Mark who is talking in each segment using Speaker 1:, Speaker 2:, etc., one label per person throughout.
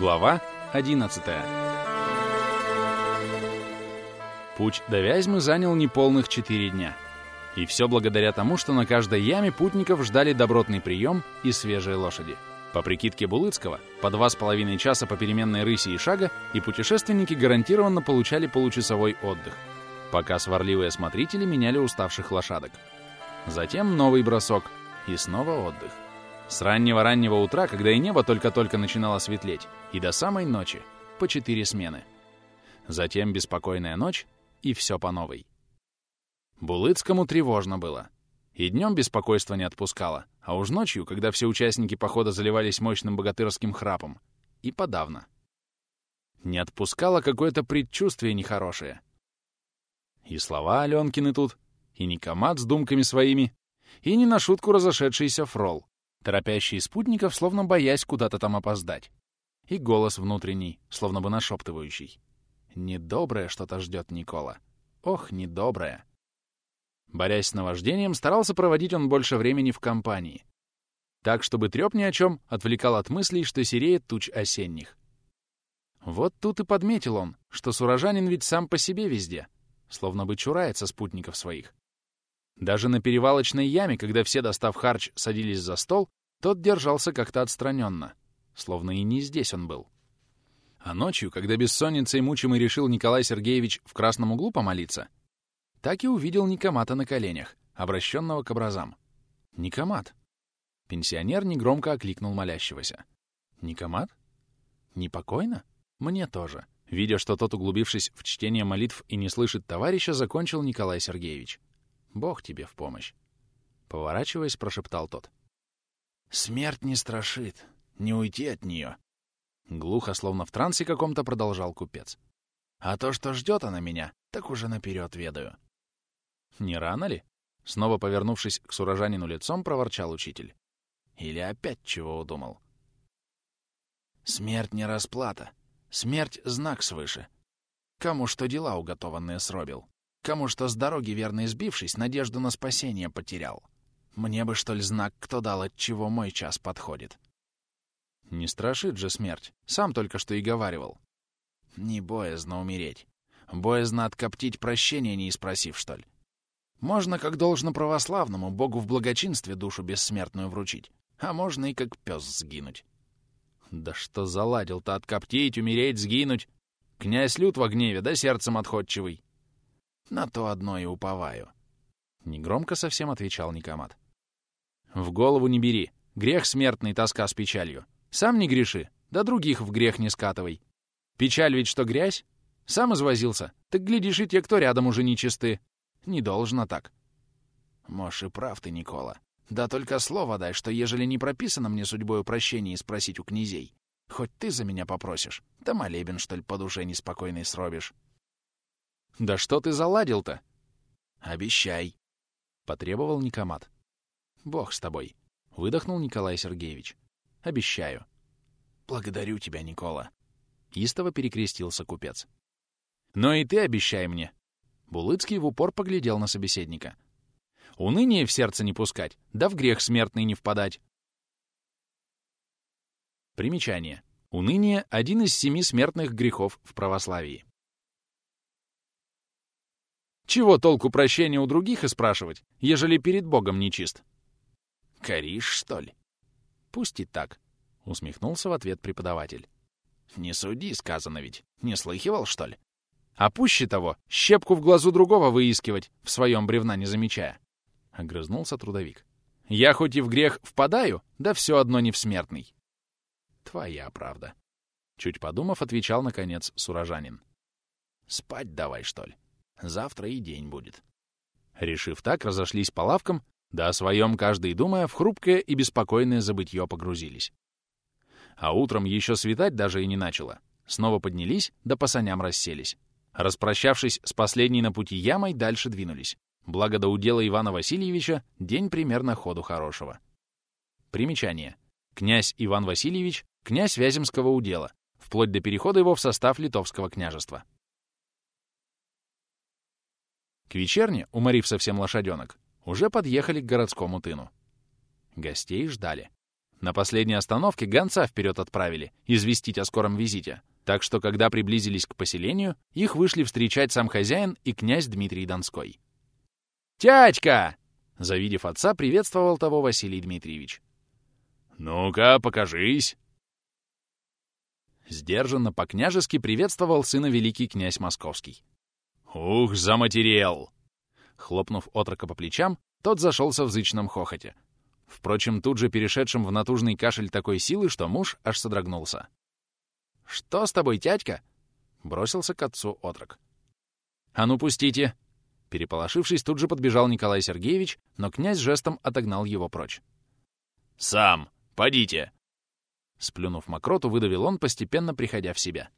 Speaker 1: Глава 11 Путь до Вязьмы занял неполных четыре дня. И все благодаря тому, что на каждой яме путников ждали добротный прием и свежие лошади. По прикидке Булыцкого, по два с половиной часа по переменной рыси и шага, и путешественники гарантированно получали получасовой отдых, пока сварливые смотрители меняли уставших лошадок. Затем новый бросок и снова отдых. С раннего-раннего утра, когда и небо только-только начинало светлеть, и до самой ночи, по четыре смены. Затем беспокойная ночь, и все по новой. Булыцкому тревожно было. И днем беспокойство не отпускало, а уж ночью, когда все участники похода заливались мощным богатырским храпом, и подавно. Не отпускало какое-то предчувствие нехорошее. И слова Аленкины тут, и Никомат с думками своими, и не на шутку разошедшийся фрол, торопящий спутников, словно боясь куда-то там опоздать. И голос внутренний, словно бы нашептывающий. Недоброе что-то ждет Никола. Ох, недоброе. Борясь с наваждением, старался проводить он больше времени в компании. Так, чтобы трёп ни о чем отвлекал от мыслей, что сереет туч осенних. Вот тут и подметил он, что сурожанин ведь сам по себе везде, словно бы чурается спутников своих. Даже на перевалочной яме, когда все, достав харч, садились за стол, тот держался как-то отстраненно, словно и не здесь он был. А ночью, когда бессонницей мучимый решил Николай Сергеевич в красном углу помолиться, так и увидел Никомата на коленях, обращенного к образам. «Никомат!» Пенсионер негромко окликнул молящегося. «Никомат? Непокойно? Мне тоже». Видя, что тот, углубившись в чтение молитв и не слышит товарища, закончил Николай Сергеевич. Бог тебе в помощь. Поворачиваясь, прошептал тот. Смерть не страшит. Не уйти от нее. Глухо, словно в трансе каком-то, продолжал купец. А то, что ждет она меня, так уже наперед ведаю. Не рано ли? Снова повернувшись к сурожанину лицом, проворчал учитель. Или опять чего удумал? Смерть не расплата. Смерть — знак свыше. Кому что дела уготованные сробил. Кому что с дороги верно избившись, надежду на спасение потерял. Мне бы, что ли, знак, кто дал, от чего мой час подходит. Не страшит же смерть. Сам только что и говаривал. Не боязно умереть. Боязно откоптить прощения, не спросив, что ли. Можно, как должно православному, Богу в благочинстве душу бессмертную вручить, а можно и как пес сгинуть. Да что заладил-то откоптить, умереть, сгинуть? Князь лют во гневе, да сердцем отходчивый. На то одно и уповаю. Негромко совсем отвечал Никомат. В голову не бери. Грех смертный, тоска с печалью. Сам не греши, да других в грех не скатывай. Печаль ведь что грязь? Сам извозился. Так глядишь и те, кто рядом уже нечисты. Не должно так. Можешь и прав ты, Никола. Да только слово дай, что ежели не прописано мне судьбою прощения спросить у князей, хоть ты за меня попросишь, да молебен, что ли, по душе неспокойный сробишь. «Да что ты заладил-то?» «Обещай», — потребовал Никомат. «Бог с тобой», — выдохнул Николай Сергеевич. «Обещаю». «Благодарю тебя, Никола», — истово перекрестился купец. «Но и ты обещай мне». Булыцкий в упор поглядел на собеседника. «Уныние в сердце не пускать, да в грех смертный не впадать». Примечание. Уныние — один из семи смертных грехов в православии. Чего толку прощения у других и спрашивать, ежели перед Богом нечист? Коришь, что ли? Пусть и так, — усмехнулся в ответ преподаватель. Не суди, сказано ведь. Не слыхивал, что ли? А пуще того, щепку в глазу другого выискивать, в своем бревна не замечая. Огрызнулся трудовик. Я хоть и в грех впадаю, да все одно не в смертный. Твоя правда. Чуть подумав, отвечал, наконец, сурожанин. Спать давай, что ли? Завтра и день будет. Решив так, разошлись по лавкам, да о своем каждый думая, в хрупкое и беспокойное забытье погрузились. А утром еще светать даже и не начало. Снова поднялись, да по саням расселись. Распрощавшись с последней на пути ямой, дальше двинулись. Благо до удела Ивана Васильевича день примерно ходу хорошего. Примечание. Князь Иван Васильевич — князь Вяземского удела, вплоть до перехода его в состав Литовского княжества. К вечерне, уморив совсем лошаденок, уже подъехали к городскому тыну. Гостей ждали. На последней остановке гонца вперед отправили, известить о скором визите. Так что, когда приблизились к поселению, их вышли встречать сам хозяин и князь Дмитрий Донской. «Тятька!» Завидев отца, приветствовал того Василий Дмитриевич.
Speaker 2: «Ну-ка, покажись!»
Speaker 1: Сдержанно, по-княжески приветствовал сына великий князь Московский.
Speaker 2: «Ух, заматерел!»
Speaker 1: Хлопнув отрока по плечам, тот зашелся в зычном хохоте. Впрочем, тут же перешедшим в натужный кашель такой силы, что муж аж содрогнулся. «Что с тобой, тятька?» — бросился к отцу отрок. «А ну, пустите!» Переполошившись, тут же подбежал Николай Сергеевич, но князь жестом отогнал его прочь.
Speaker 2: «Сам! Подите!»
Speaker 1: Сплюнув мокроту, выдавил он, постепенно приходя в себя.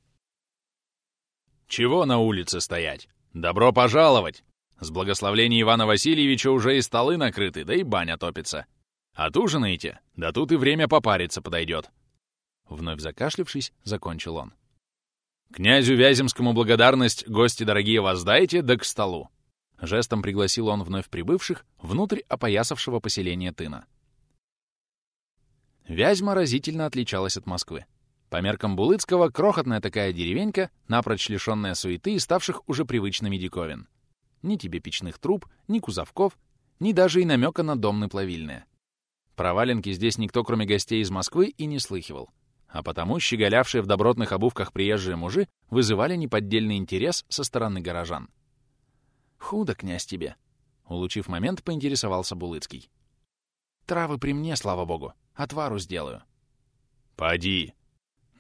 Speaker 2: «Чего на улице стоять? Добро пожаловать! С благословения Ивана Васильевича уже и столы накрыты, да и баня топится. Отужинаете? Да тут и время попариться подойдет!»
Speaker 1: Вновь закашлившись, закончил он.
Speaker 2: «Князю Вяземскому благодарность, гости дорогие, воздайте, да к столу!»
Speaker 1: Жестом пригласил он вновь прибывших внутрь опоясавшего поселения Тына. Вязьма разительно отличалась от Москвы. По меркам Булыцкого, крохотная такая деревенька, напрочь лишенная суеты и ставших уже привычными диковин. Ни тебе печных труб, ни кузовков, ни даже и намека на домны плавильные. Про валенки здесь никто, кроме гостей из Москвы, и не слыхивал. А потому щеголявшие в добротных обувках приезжие мужи вызывали неподдельный интерес со стороны горожан. «Худо, князь, тебе!» Улучив момент, поинтересовался Булыцкий. «Травы при мне, слава богу. Отвару сделаю».
Speaker 2: «Поди!»
Speaker 1: —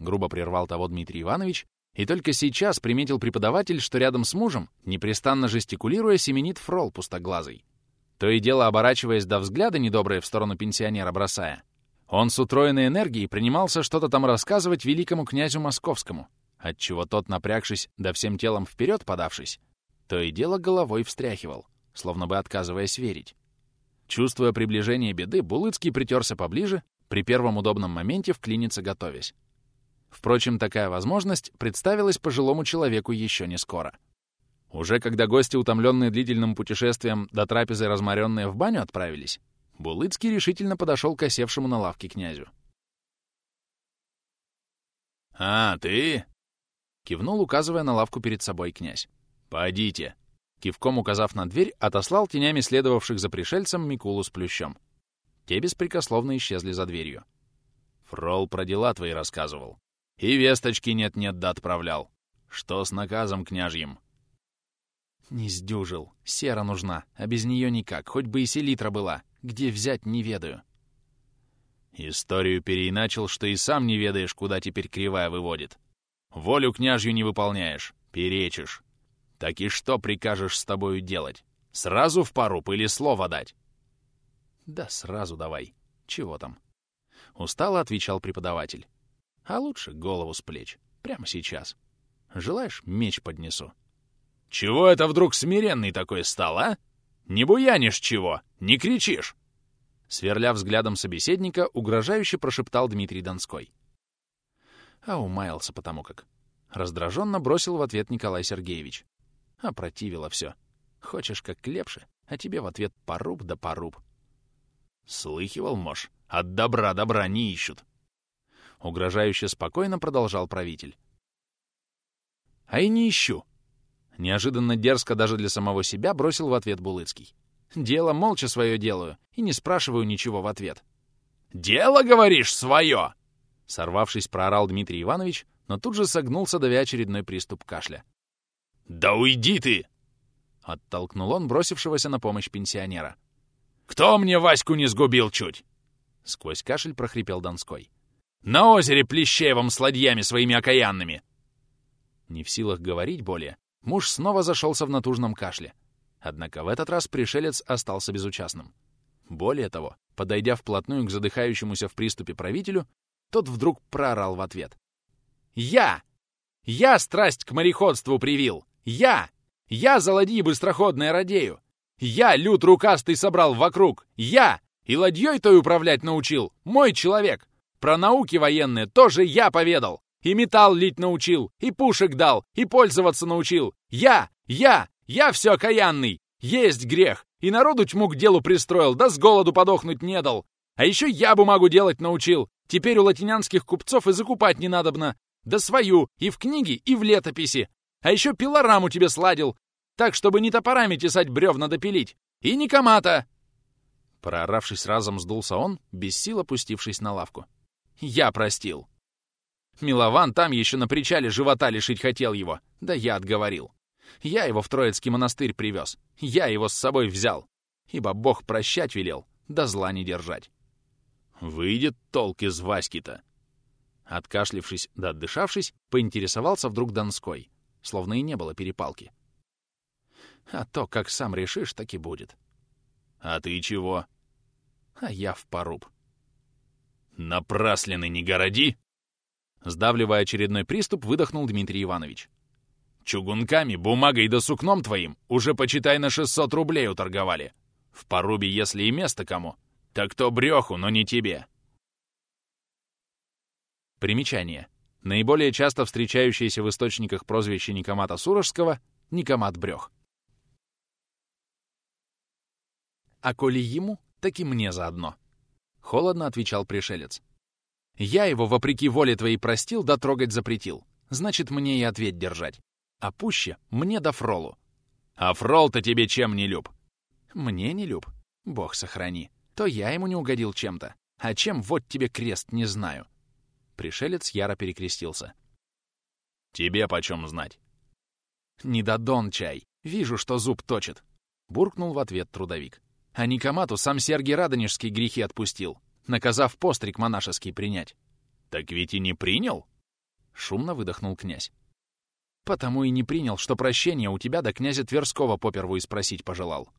Speaker 1: грубо прервал того Дмитрий Иванович, и только сейчас приметил преподаватель, что рядом с мужем, непрестанно жестикулируя, семенит фрол пустоглазый. То и дело оборачиваясь до взгляда недобрые в сторону пенсионера бросая. Он с утроенной энергией принимался что-то там рассказывать великому князю московскому, отчего тот, напрягшись, да всем телом вперед подавшись, то и дело головой встряхивал, словно бы отказываясь верить. Чувствуя приближение беды, Булыцкий притерся поближе, при первом удобном моменте вклиниться готовясь. Впрочем, такая возможность представилась пожилому человеку еще не скоро. Уже когда гости, утомленные длительным путешествием до трапезы разморенные в баню отправились, Булыцкий решительно подошел к осевшему на лавке князю.
Speaker 2: «А, ты?»
Speaker 1: — кивнул, указывая на лавку перед собой князь.
Speaker 2: «Пойдите!»
Speaker 1: Кивком указав на дверь, отослал тенями следовавших за пришельцем Микулу с плющом. Те беспрекословно исчезли за дверью.
Speaker 2: «Фрол про дела твои рассказывал. И весточки нет-нет да отправлял. Что с наказом княжьим?»
Speaker 1: «Не сдюжил. Сера нужна, а без нее никак, хоть бы и селитра была. Где взять, не ведаю».
Speaker 2: Историю переиначил, что и сам не ведаешь, куда теперь кривая выводит. Волю княжью не выполняешь, перечишь. Так и что прикажешь с тобою делать? Сразу в пару или слово дать?
Speaker 1: Да сразу давай. Чего там? Устало отвечал преподаватель. А лучше голову с плеч. Прямо сейчас. Желаешь, меч поднесу?
Speaker 2: Чего это вдруг смиренный такой стал, а? Не буянишь чего? Не кричишь?
Speaker 1: Сверля взглядом собеседника, угрожающе прошептал Дмитрий Донской. А умаялся потому как. Раздраженно бросил в ответ Николай Сергеевич. Опротивило все. Хочешь как лепше, а тебе в ответ поруб да поруб.
Speaker 2: Слыхивал, мож, от добра добра не ищут.
Speaker 1: Угрожающе спокойно продолжал правитель. А и не ищу. Неожиданно дерзко даже для самого себя бросил в ответ Булыцкий. Дело молча свое делаю и не спрашиваю ничего в ответ.
Speaker 2: «Дело, говоришь, свое!»
Speaker 1: Сорвавшись, проорал Дмитрий Иванович, но тут же согнулся, давя очередной приступ кашля.
Speaker 2: «Да уйди ты!»
Speaker 1: — оттолкнул он бросившегося на помощь пенсионера.
Speaker 2: «Кто мне Ваську не сгубил чуть?»
Speaker 1: Сквозь кашель прохрипел Донской.
Speaker 2: «На озере Плещеевом с ладьями своими окаянными!»
Speaker 1: Не в силах говорить более, муж снова зашелся в натужном кашле. Однако в этот раз пришелец остался безучастным. Более того, подойдя вплотную к задыхающемуся в приступе правителю, тот вдруг проорал в ответ. «Я! Я страсть к мореходству привил! Я! Я за ладьи быстроходные радею! Я люд рукастый собрал вокруг! Я! И ладьей той управлять научил! Мой человек! Про науки военные тоже я поведал! И металл лить научил, и пушек дал, и пользоваться научил! Я! Я! Я все окаянный! Есть грех! И народу тьму к делу пристроил, да с голоду подохнуть не дал! А еще я бумагу делать научил. Теперь у латинянских купцов и закупать не надобно. Да свою, и в книге, и в летописи. А еще пилораму тебе сладил, так, чтобы не топорами тесать бревна допилить. И не комата!» Прооравшись разом, сдулся он, без сил опустившись на лавку. «Я простил!» Милован там еще на причале живота лишить хотел его, да я отговорил. Я его в Троицкий монастырь привез, я его с собой взял, ибо Бог прощать велел, да зла не держать.
Speaker 2: Выйдет толк из Васьки-то.
Speaker 1: Откашлившись да отдышавшись, поинтересовался вдруг Донской, словно и не было перепалки. А то, как сам решишь, так и будет.
Speaker 2: А ты чего?
Speaker 1: А я в поруб.
Speaker 2: Напраслины не городи!
Speaker 1: Сдавливая очередной приступ, выдохнул Дмитрий Иванович.
Speaker 2: Чугунками, бумагой да сукном твоим уже, почитай, на 600 рублей уторговали. В порубе, если и место кому, так то бреху, но не тебе.
Speaker 1: Примечание. Наиболее часто встречающееся в источниках прозвище Никомата Сурожского — Никомат Брех. А коли ему, так и мне заодно. Холодно отвечал пришелец. Я его, вопреки воле твоей, простил, да трогать запретил. Значит, мне и ответ держать. А пуще мне да фролу.
Speaker 2: А фрол-то тебе чем не люб?
Speaker 1: Мне не люб. Бог сохрани. То я ему не угодил чем-то. А чем, вот тебе крест, не знаю. Пришелец яро перекрестился.
Speaker 2: Тебе почем знать?
Speaker 1: Не дадон чай. Вижу, что зуб точит. Буркнул в ответ трудовик. А Никомату сам Сергий Радонежский грехи отпустил, наказав постриг монашеский принять.
Speaker 2: «Так ведь и не принял?»
Speaker 1: Шумно выдохнул князь. «Потому и не принял, что прощения у тебя до князя Тверского поперву и спросить пожелал».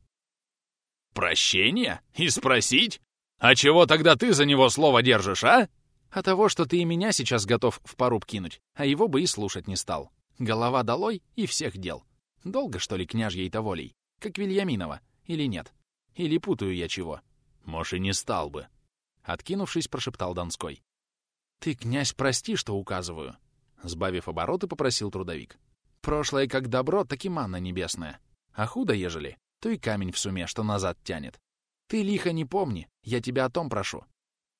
Speaker 2: «Прощение? И спросить? А чего тогда ты за него слово держишь, а?»
Speaker 1: «А того, что ты и меня сейчас готов в поруб кинуть, а его бы и слушать не стал. Голова долой и всех дел. Долго, что ли, княжьей-то волей? Как Вильяминова, или нет?» Или путаю я чего?
Speaker 2: Может, и не стал бы.
Speaker 1: Откинувшись, прошептал Донской. Ты, князь, прости, что указываю. Сбавив обороты, попросил трудовик. Прошлое как добро, так и манна небесная. А худо ежели, то и камень в суме, что назад тянет. Ты лихо не помни, я тебя о том прошу.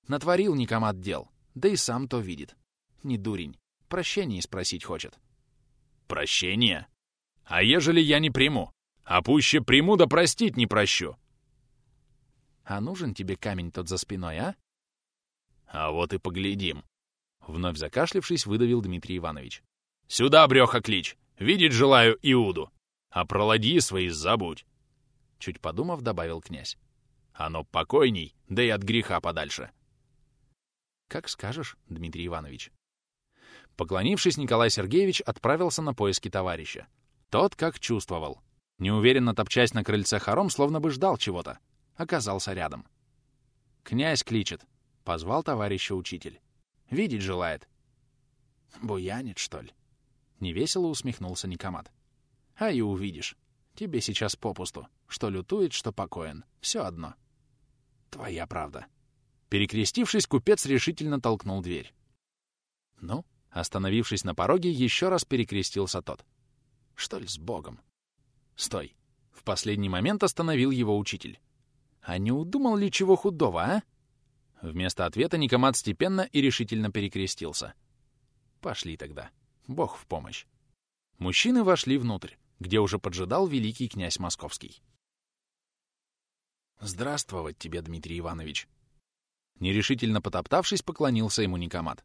Speaker 1: Натворил никомат дел, да и сам то видит. Не дурень, прощение спросить хочет.
Speaker 2: Прощение? А ежели я не приму? А пуще приму, да простить не прощу.
Speaker 1: А нужен тебе камень тот за спиной, а?
Speaker 2: А вот и поглядим.
Speaker 1: Вновь закашлившись, выдавил Дмитрий Иванович.
Speaker 2: Сюда, брёха, клич! Видеть желаю Иуду! А про ладьи свои забудь!»
Speaker 1: Чуть подумав, добавил князь.
Speaker 2: «Оно покойней, да и от греха подальше!»
Speaker 1: «Как скажешь, Дмитрий Иванович». Поклонившись, Николай Сергеевич отправился на поиски товарища. Тот как чувствовал. Неуверенно топчась на крыльце хором, словно бы ждал чего-то оказался рядом. «Князь кличет», — позвал товарища учитель. «Видеть желает». «Буянит, что ли?» Невесело усмехнулся Никомат. «А и увидишь. Тебе сейчас попусту. Что лютует, что покоен. Все одно». «Твоя правда». Перекрестившись, купец решительно толкнул дверь. «Ну?» Остановившись на пороге, еще раз перекрестился тот. «Что ли с Богом?» «Стой!» В последний момент остановил его учитель. А не удумал ли чего худого, а? Вместо ответа Никомат степенно и решительно перекрестился. Пошли тогда. Бог в помощь. Мужчины вошли внутрь, где уже поджидал великий князь Московский. «Здравствовать тебе, Дмитрий Иванович!» Нерешительно потоптавшись, поклонился ему Никомат.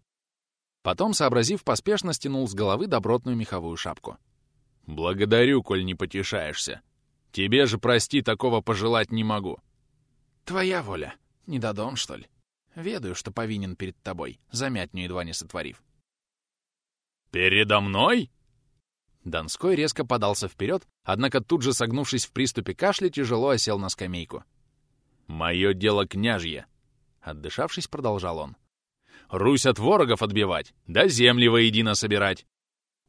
Speaker 1: Потом, сообразив, поспешно стянул с головы добротную меховую шапку.
Speaker 2: «Благодарю, коль не потешаешься. Тебе же, прости, такого пожелать не могу.
Speaker 1: Твоя воля. Не додон, что ли? Ведаю, что повинен перед тобой, замятню едва не сотворив.
Speaker 2: «Передо мной?»
Speaker 1: Донской резко подался вперед, однако тут же, согнувшись в приступе кашля, тяжело осел на скамейку.
Speaker 2: «Мое дело княжье!»
Speaker 1: Отдышавшись, продолжал он.
Speaker 2: «Русь от ворогов отбивать, да земли воедино собирать.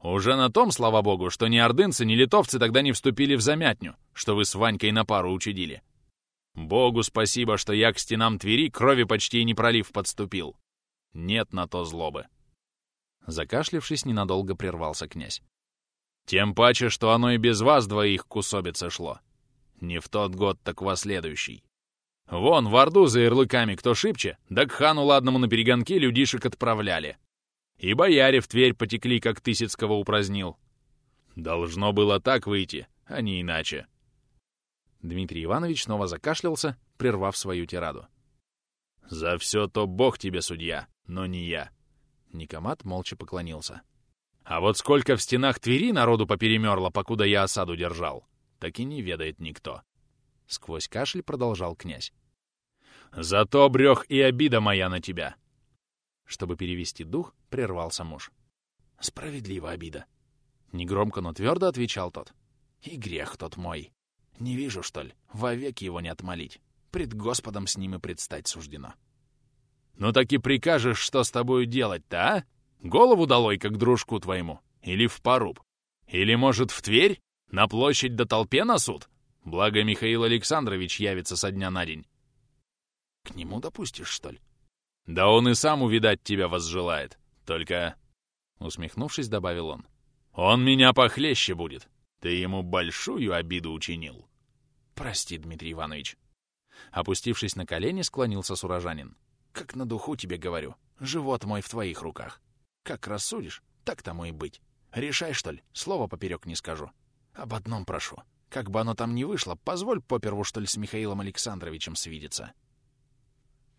Speaker 2: Уже на том, слава богу, что ни ордынцы, ни литовцы тогда не вступили в замятню, что вы с Ванькой на пару учудили. Богу спасибо, что я к стенам Твери крови почти не пролив подступил. Нет на то злобы.
Speaker 1: Закашлившись, ненадолго прервался князь.
Speaker 2: Тем паче, что оно и без вас двоих к усобице шло. Не в тот год, так во следующий. Вон, в Орду за ярлыками кто шибче, да к хану ладному на перегонки людишек отправляли. И бояре в Тверь потекли, как Тысяцкого упразднил. Должно было так выйти, а не иначе.
Speaker 1: Дмитрий Иванович снова закашлялся, прервав свою тираду.
Speaker 2: «За все то Бог тебе судья, но не я».
Speaker 1: Никомат молча поклонился.
Speaker 2: «А вот сколько в стенах Твери народу поперемерло, покуда я осаду держал, так и не ведает никто».
Speaker 1: Сквозь кашель продолжал князь.
Speaker 2: «Зато брех и обида моя на тебя!»
Speaker 1: Чтобы перевести дух, прервался муж.
Speaker 3: «Справедлива обида!»
Speaker 1: Негромко, но твердо отвечал тот.
Speaker 3: «И грех тот мой. Не вижу, что ли, вовек его не отмолить. Пред Господом с ним и предстать суждено».
Speaker 2: «Ну так и прикажешь, что с тобою делать-то, а? Голову долой, как дружку твоему? Или в поруб? Или, может, в Тверь? На площадь до толпе на суд? Благо Михаил Александрович явится со дня на день».
Speaker 3: «К нему допустишь, что ли?»
Speaker 2: «Да он и сам увидать тебя возжелает. Только...» Усмехнувшись, добавил он. «Он меня похлеще будет. Ты ему большую обиду учинил».
Speaker 3: «Прости, Дмитрий Иванович».
Speaker 1: Опустившись на колени, склонился сурожанин.
Speaker 3: «Как на духу тебе говорю. Живот мой в твоих руках. Как рассудишь, так тому и быть. Решай, что ли, слово поперек не скажу. Об одном прошу. Как бы оно там ни вышло, позволь поперву, что ли, с Михаилом Александровичем свидеться».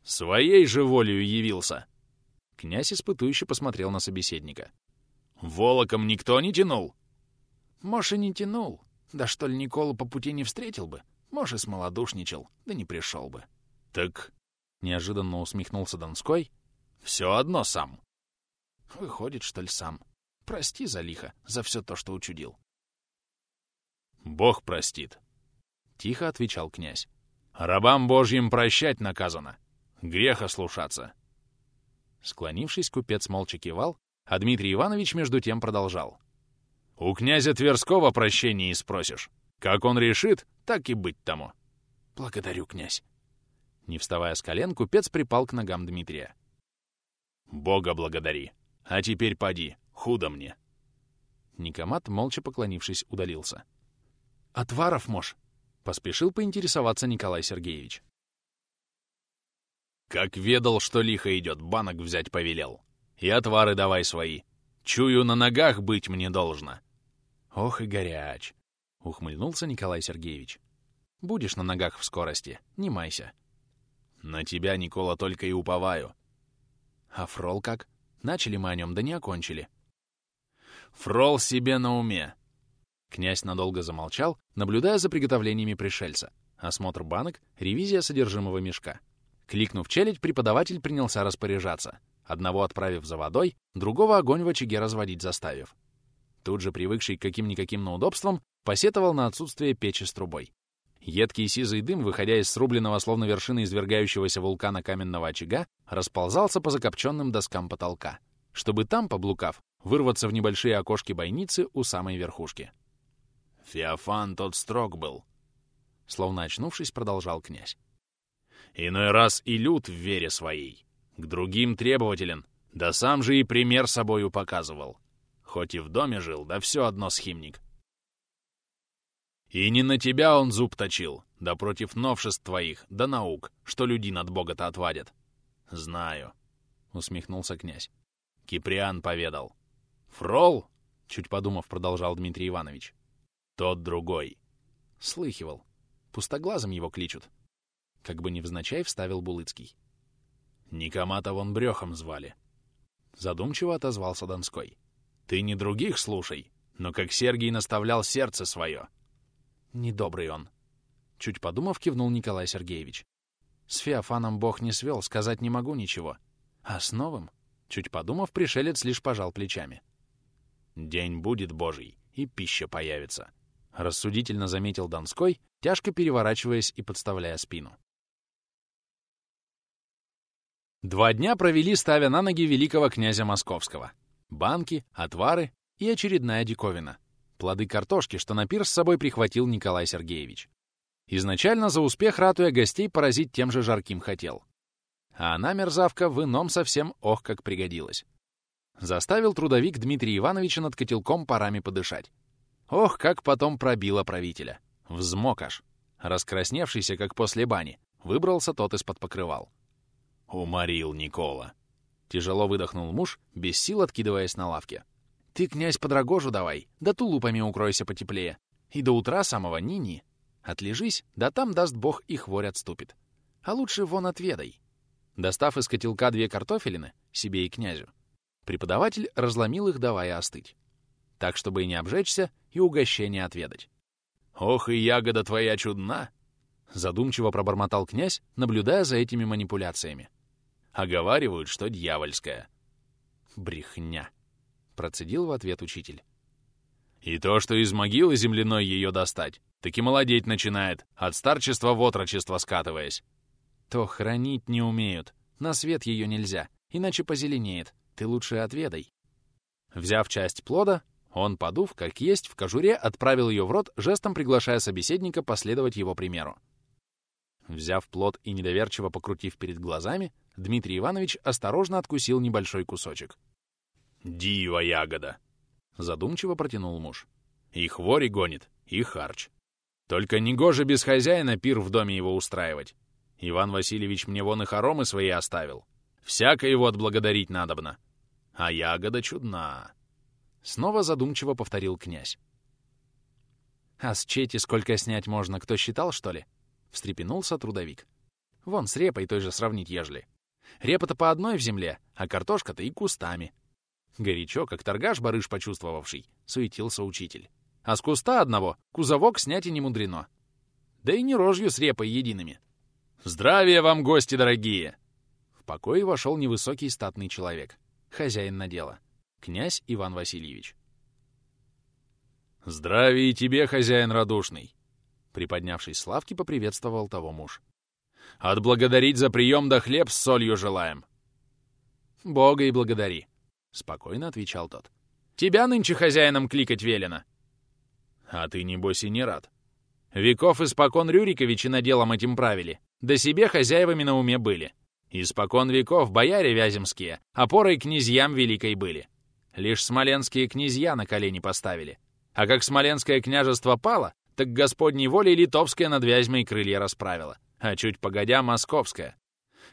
Speaker 2: «Своей же волею явился!»
Speaker 1: Князь испытующе посмотрел на собеседника.
Speaker 2: «Волоком никто не тянул?»
Speaker 3: «Может, и не тянул. Да что ли Николу по пути не встретил бы? Может, и смолодушничал, да не пришел бы».
Speaker 2: «Так...»
Speaker 1: — неожиданно усмехнулся Донской.
Speaker 2: «Все одно сам».
Speaker 3: «Выходит, что ли, сам. Прости за лихо, за все то, что учудил».
Speaker 2: «Бог простит», —
Speaker 1: тихо отвечал князь.
Speaker 2: «Рабам Божьим прощать наказано. Греха слушаться».
Speaker 1: Склонившись, купец молча кивал, а Дмитрий Иванович между тем продолжал.
Speaker 2: «У князя Тверского прощения и спросишь. Как он решит, так и быть тому».
Speaker 3: «Благодарю, князь».
Speaker 1: Не вставая с колен, купец припал к ногам Дмитрия.
Speaker 2: «Бога благодари. А теперь поди, худо мне».
Speaker 1: Никомат, молча поклонившись, удалился.
Speaker 3: «Отваров, мож!»
Speaker 1: — поспешил поинтересоваться Николай Сергеевич.
Speaker 2: «Как ведал, что лихо идет, банок взять повелел. И отвары давай свои. Чую, на ногах быть мне должно».
Speaker 1: «Ох и горяч!» — ухмыльнулся Николай Сергеевич. «Будешь на ногах в скорости, не майся».
Speaker 2: «На тебя, Никола, только и уповаю».
Speaker 1: «А фрол как? Начали мы о нем, да не окончили».
Speaker 2: «Фрол себе на уме.
Speaker 1: Князь надолго замолчал, наблюдая за приготовлениями пришельца. Осмотр банок, ревизия содержимого мешка. Кликнув челядь, преподаватель принялся распоряжаться. Одного отправив за водой, другого огонь в очаге разводить заставив. Тут же, привыкший к каким-никаким неудобствам, посетовал на отсутствие печи с трубой. Едкий сизый дым, выходя из срубленного, словно вершины извергающегося вулкана каменного очага, расползался по закопченным доскам потолка, чтобы там, поблукав, вырваться в небольшие окошки бойницы у самой верхушки.
Speaker 2: Феофан тот строг был.
Speaker 1: Словно очнувшись, продолжал князь.
Speaker 2: Иной раз и лют в вере своей. К другим требователен, да сам же и пример собою показывал. Хоть и в доме жил, да все одно схимник. И не на тебя он зуб точил, да против новшеств твоих, да наук, что людей от Бога-то отвадят. Знаю, — усмехнулся князь. Киприан поведал. Фрол, — чуть подумав, продолжал Дмитрий Иванович, тот другой.
Speaker 1: Слыхивал. Пустоглазом его кличут. Как бы невзначай вставил Булыцкий.
Speaker 2: Никомата вон брехом звали.
Speaker 1: Задумчиво отозвался Донской.
Speaker 2: Ты не других слушай, но как Сергий наставлял сердце свое.
Speaker 1: Недобрый он. Чуть подумав, кивнул Николай Сергеевич. С Феофаном бог не свел, сказать не могу ничего. А с новым? Чуть подумав, пришелец лишь пожал плечами.
Speaker 2: День будет божий, и пища появится.
Speaker 1: — рассудительно заметил Донской, тяжко переворачиваясь и подставляя спину. Два дня провели, ставя на ноги великого князя Московского. Банки, отвары и очередная диковина. Плоды картошки, что на пир с собой прихватил Николай Сергеевич. Изначально за успех, ратуя гостей, поразить тем же жарким хотел. А она, мерзавка, в ином совсем ох как пригодилась. Заставил трудовик Дмитрия Ивановича над котелком парами подышать. Ох, как потом пробило правителя. Взмок аж. Раскрасневшийся, как после бани. Выбрался тот из-под покрывал.
Speaker 2: Уморил Никола.
Speaker 1: Тяжело выдохнул муж, без сил откидываясь на лавке. Ты, князь, под рогожу давай, да тулупами укройся потеплее. И до утра самого ни-ни. Отлежись, да там, даст бог, и хворь отступит. А лучше вон отведай. Достав из котелка две картофелины, себе и князю, преподаватель разломил их, давая остыть. Так, чтобы и не обжечься, и угощение отведать.
Speaker 2: «Ох, и ягода твоя чудна!»
Speaker 1: Задумчиво пробормотал князь, наблюдая за этими манипуляциями.
Speaker 2: «Оговаривают, что дьявольская».
Speaker 1: «Брехня!» — процедил в ответ учитель.
Speaker 2: «И то, что из могилы земляной ее достать, таки молодеть начинает, от старчества в отрочество скатываясь».
Speaker 1: «То хранить не умеют. На свет ее нельзя, иначе позеленеет. Ты лучше отведай». Взяв часть плода, он, подув, как есть, в кожуре отправил ее в рот, жестом приглашая собеседника последовать его примеру. Взяв плод и недоверчиво покрутив перед глазами, Дмитрий Иванович осторожно откусил небольшой кусочек.
Speaker 2: «Дива ягода!»
Speaker 1: — задумчиво протянул муж.
Speaker 2: «И хвори гонит, и харч. Только негоже без хозяина пир в доме его устраивать. Иван Васильевич мне вон и хоромы свои оставил. Всяко его отблагодарить надобно. А ягода чудна!»
Speaker 1: Снова задумчиво повторил князь. «А с чети сколько снять можно, кто считал, что ли?» — встрепенулся трудовик. «Вон, с репой той же сравнить ежели. Репа-то по одной в земле, а картошка-то и кустами». Горячо, как торгаш-барыш почувствовавший, суетился учитель. А с куста одного кузовок снять и не мудрено. Да и не рожью с репой едиными.
Speaker 2: «Здравия вам, гости дорогие!»
Speaker 1: В покой вошел невысокий статный человек, хозяин надела, князь Иван Васильевич.
Speaker 2: «Здравия тебе, хозяин радушный!»
Speaker 1: Приподнявшись с лавки, поприветствовал того муж.
Speaker 2: «Отблагодарить за прием да хлеб с солью желаем!»
Speaker 1: «Бога и благодари!» — спокойно отвечал тот. «Тебя нынче хозяином кликать велено!»
Speaker 2: «А ты, небось, и не рад!»
Speaker 1: «Веков испокон Рюриковичи наделом этим правили, да себе хозяевами на уме были. Испокон веков бояре вяземские, опорой князьям великой были. Лишь смоленские князья на колени поставили. А как смоленское княжество пало, так Господней волей литовское над Вязьмой крылья расправило, а чуть погодя московское.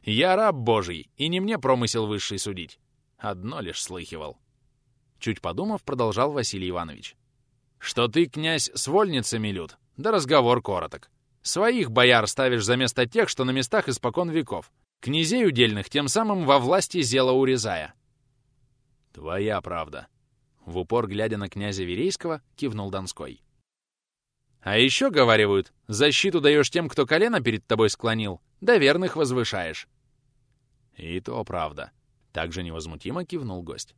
Speaker 1: Я раб Божий, и не мне промысел высший судить. Одно лишь слыхивал. Чуть подумав, продолжал Василий Иванович. Что ты, князь, с вольницами лют, да разговор короток. Своих бояр ставишь за место тех, что на местах испокон веков. Князей удельных тем самым во власти зела урезая.
Speaker 2: Твоя правда.
Speaker 1: В упор, глядя на князя Верейского, кивнул Донской. А еще, говаривают, защиту даешь тем, кто колено перед тобой склонил, да верных возвышаешь.
Speaker 2: И то правда.
Speaker 1: Также невозмутимо кивнул гость.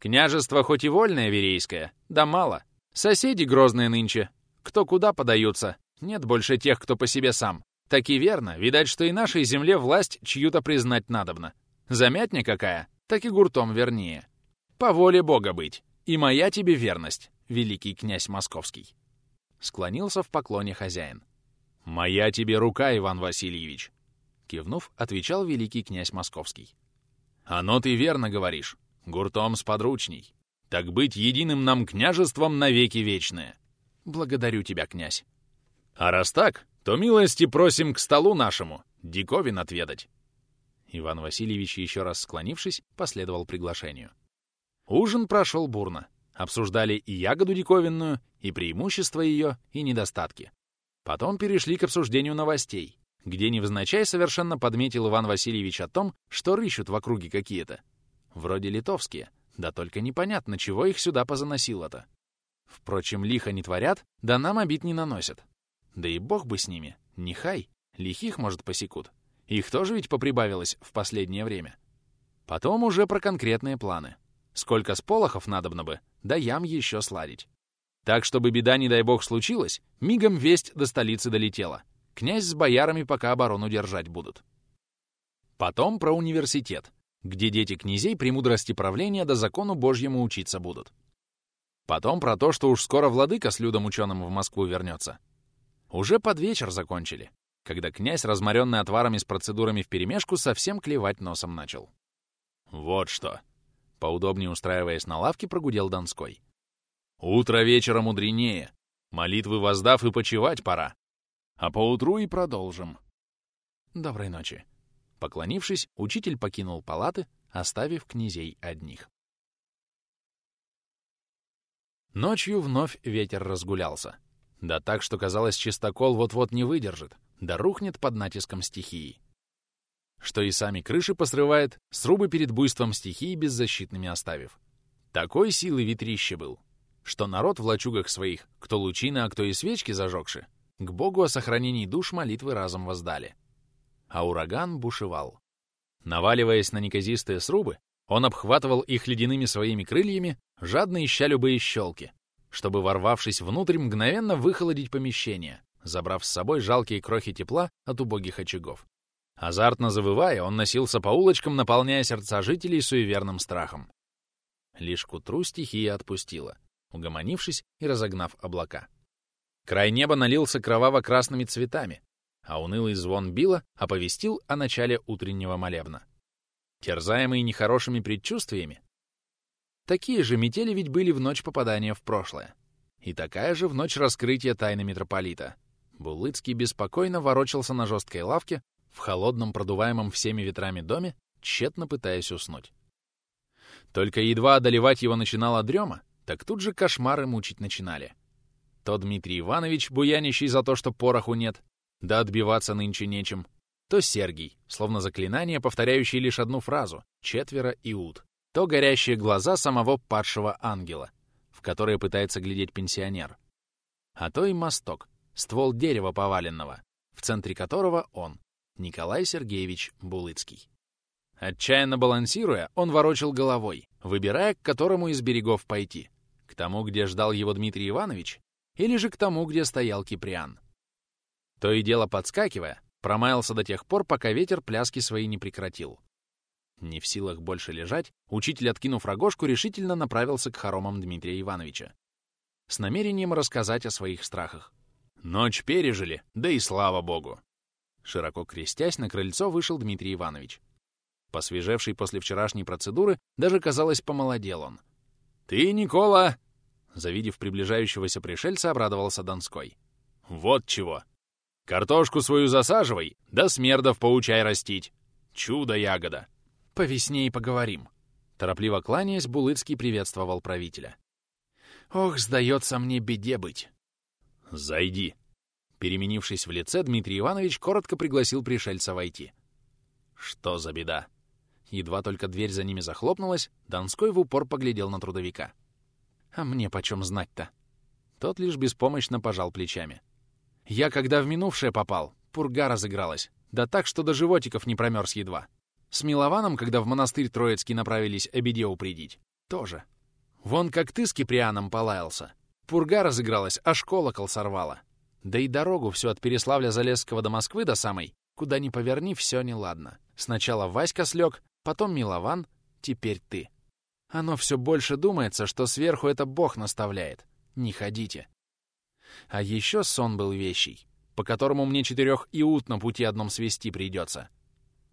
Speaker 1: Княжество хоть и вольное верейское, да мало. Соседи грозные нынче. Кто куда подаются, нет больше тех, кто по себе сам. Так и верно, видать, что и нашей земле власть чью-то признать надобно. Замятня какая, так и гуртом вернее. По воле Бога быть. И моя тебе верность, великий князь московский. Склонился в поклоне хозяин.
Speaker 2: «Моя тебе рука, Иван Васильевич!»
Speaker 1: Кивнув, отвечал великий князь московский.
Speaker 2: «Оно ты верно говоришь. Гуртом сподручней. Так быть единым нам княжеством навеки вечное.
Speaker 1: Благодарю тебя, князь.
Speaker 2: А раз так, то милости просим к столу нашему, диковин отведать».
Speaker 1: Иван Васильевич, еще раз склонившись, последовал приглашению. Ужин прошел бурно. Обсуждали и ягоду диковинную, и преимущества ее, и недостатки. Потом перешли к обсуждению новостей, где невзначай совершенно подметил Иван Васильевич о том, что рыщут в округе какие-то. Вроде литовские, да только непонятно, чего их сюда позаносило-то. Впрочем, лихо не творят, да нам обид не наносят. Да и бог бы с ними, нехай, лихих, может, посекут. Их тоже ведь поприбавилось в последнее время. Потом уже про конкретные планы. Сколько сполохов надобно бы, да ям еще сладить. Так, чтобы беда, не дай бог, случилась, мигом весть до столицы долетела. Князь с боярами пока оборону держать будут. Потом про университет, где дети князей премудрости правления до закону Божьему учиться будут. Потом про то, что уж скоро владыка с людом ученым в Москву вернется. Уже под вечер закончили, когда князь, разморенный отварами с процедурами вперемешку, совсем клевать носом начал.
Speaker 2: «Вот что!»
Speaker 1: Поудобнее устраиваясь на лавке, прогудел Донской.
Speaker 2: «Утро вечера мудренее. Молитвы воздав и почевать пора. А поутру и продолжим.
Speaker 1: Доброй ночи». Поклонившись, учитель покинул палаты, оставив князей одних. Ночью вновь ветер разгулялся. Да так, что казалось, чистокол вот-вот не выдержит, да рухнет под натиском стихии. Что и сами крыши посрывает, срубы перед буйством стихии беззащитными оставив. Такой силы ветрище был, что народ в лачугах своих, кто лучины, а кто и свечки зажегши, к Богу о сохранении душ молитвы разом воздали. А ураган бушевал. Наваливаясь на неказистые срубы, он обхватывал их ледяными своими крыльями, жадно ища любые щелки, чтобы, ворвавшись внутрь, мгновенно выхолодить помещение, забрав с собой жалкие крохи тепла от убогих очагов. Азартно завывая, он носился по улочкам, наполняя сердца жителей суеверным страхом. Лишь к утру стихия отпустила, угомонившись и разогнав облака. Край неба налился кроваво-красными цветами, а унылый звон била оповестил о начале утреннего молебна. Терзаемый нехорошими предчувствиями, такие же метели ведь были в ночь попадания в прошлое. И такая же в ночь раскрытия тайны митрополита. Булыцкий беспокойно ворочался на жесткой лавке в холодном, продуваемом всеми ветрами доме, тщетно пытаясь уснуть. Только едва одолевать его начинала дрема, так тут же кошмары мучить начинали. То Дмитрий Иванович, буянищий за то, что пороху нет, да отбиваться нынче нечем, то Сергий, словно заклинание, повторяющий лишь одну фразу «четверо иуд», то горящие глаза самого падшего ангела, в которые пытается глядеть пенсионер, а то и мосток, ствол дерева поваленного, в центре которого он, Николай Сергеевич Булыцкий. Отчаянно балансируя, он ворочил головой, выбирая, к которому из берегов пойти. К тому, где ждал его Дмитрий Иванович, или же к тому, где стоял Киприан. То и дело подскакивая, промаялся до тех пор, пока ветер пляски свои не прекратил. Не в силах больше лежать, учитель, откинув рогожку, решительно направился к хоромам Дмитрия Ивановича. С намерением рассказать о своих страхах. Ночь пережили, да и слава богу! Широко крестясь, на крыльцо вышел Дмитрий Иванович. Посвежевший после вчерашней процедуры, даже, казалось, помолодел он. «Ты, Никола!» Завидев приближающегося пришельца, обрадовался Донской. «Вот чего! Картошку свою засаживай, да смердов поучай растить! Чудо-ягода! По весне и поговорим!» Торопливо кланяясь, Булыцкий приветствовал правителя. «Ох, сдается мне беде быть!» «Зайди!» Переменившись в лице, Дмитрий Иванович коротко пригласил пришельца войти. «Что за беда?» Едва только дверь за ними захлопнулась, Донской в упор поглядел на трудовика. «А мне почем знать-то?» Тот лишь беспомощно пожал плечами. «Я, когда в минувшее попал, пурга разыгралась. Да так, что до животиков не промерз едва. С Милованом, когда в монастырь Троицкий направились обеде упредить, тоже. Вон как ты с Киприаном полаялся. Пурга разыгралась, аж колокол сорвала. Да и дорогу всю от Переславля-Залесского до Москвы до самой, куда ни поверни, все неладно. Сначала Васька слег, потом Милован, теперь ты. Оно все больше думается, что сверху это Бог наставляет. Не ходите. А еще сон был вещий, по которому мне четырех иут на пути одном свести придется.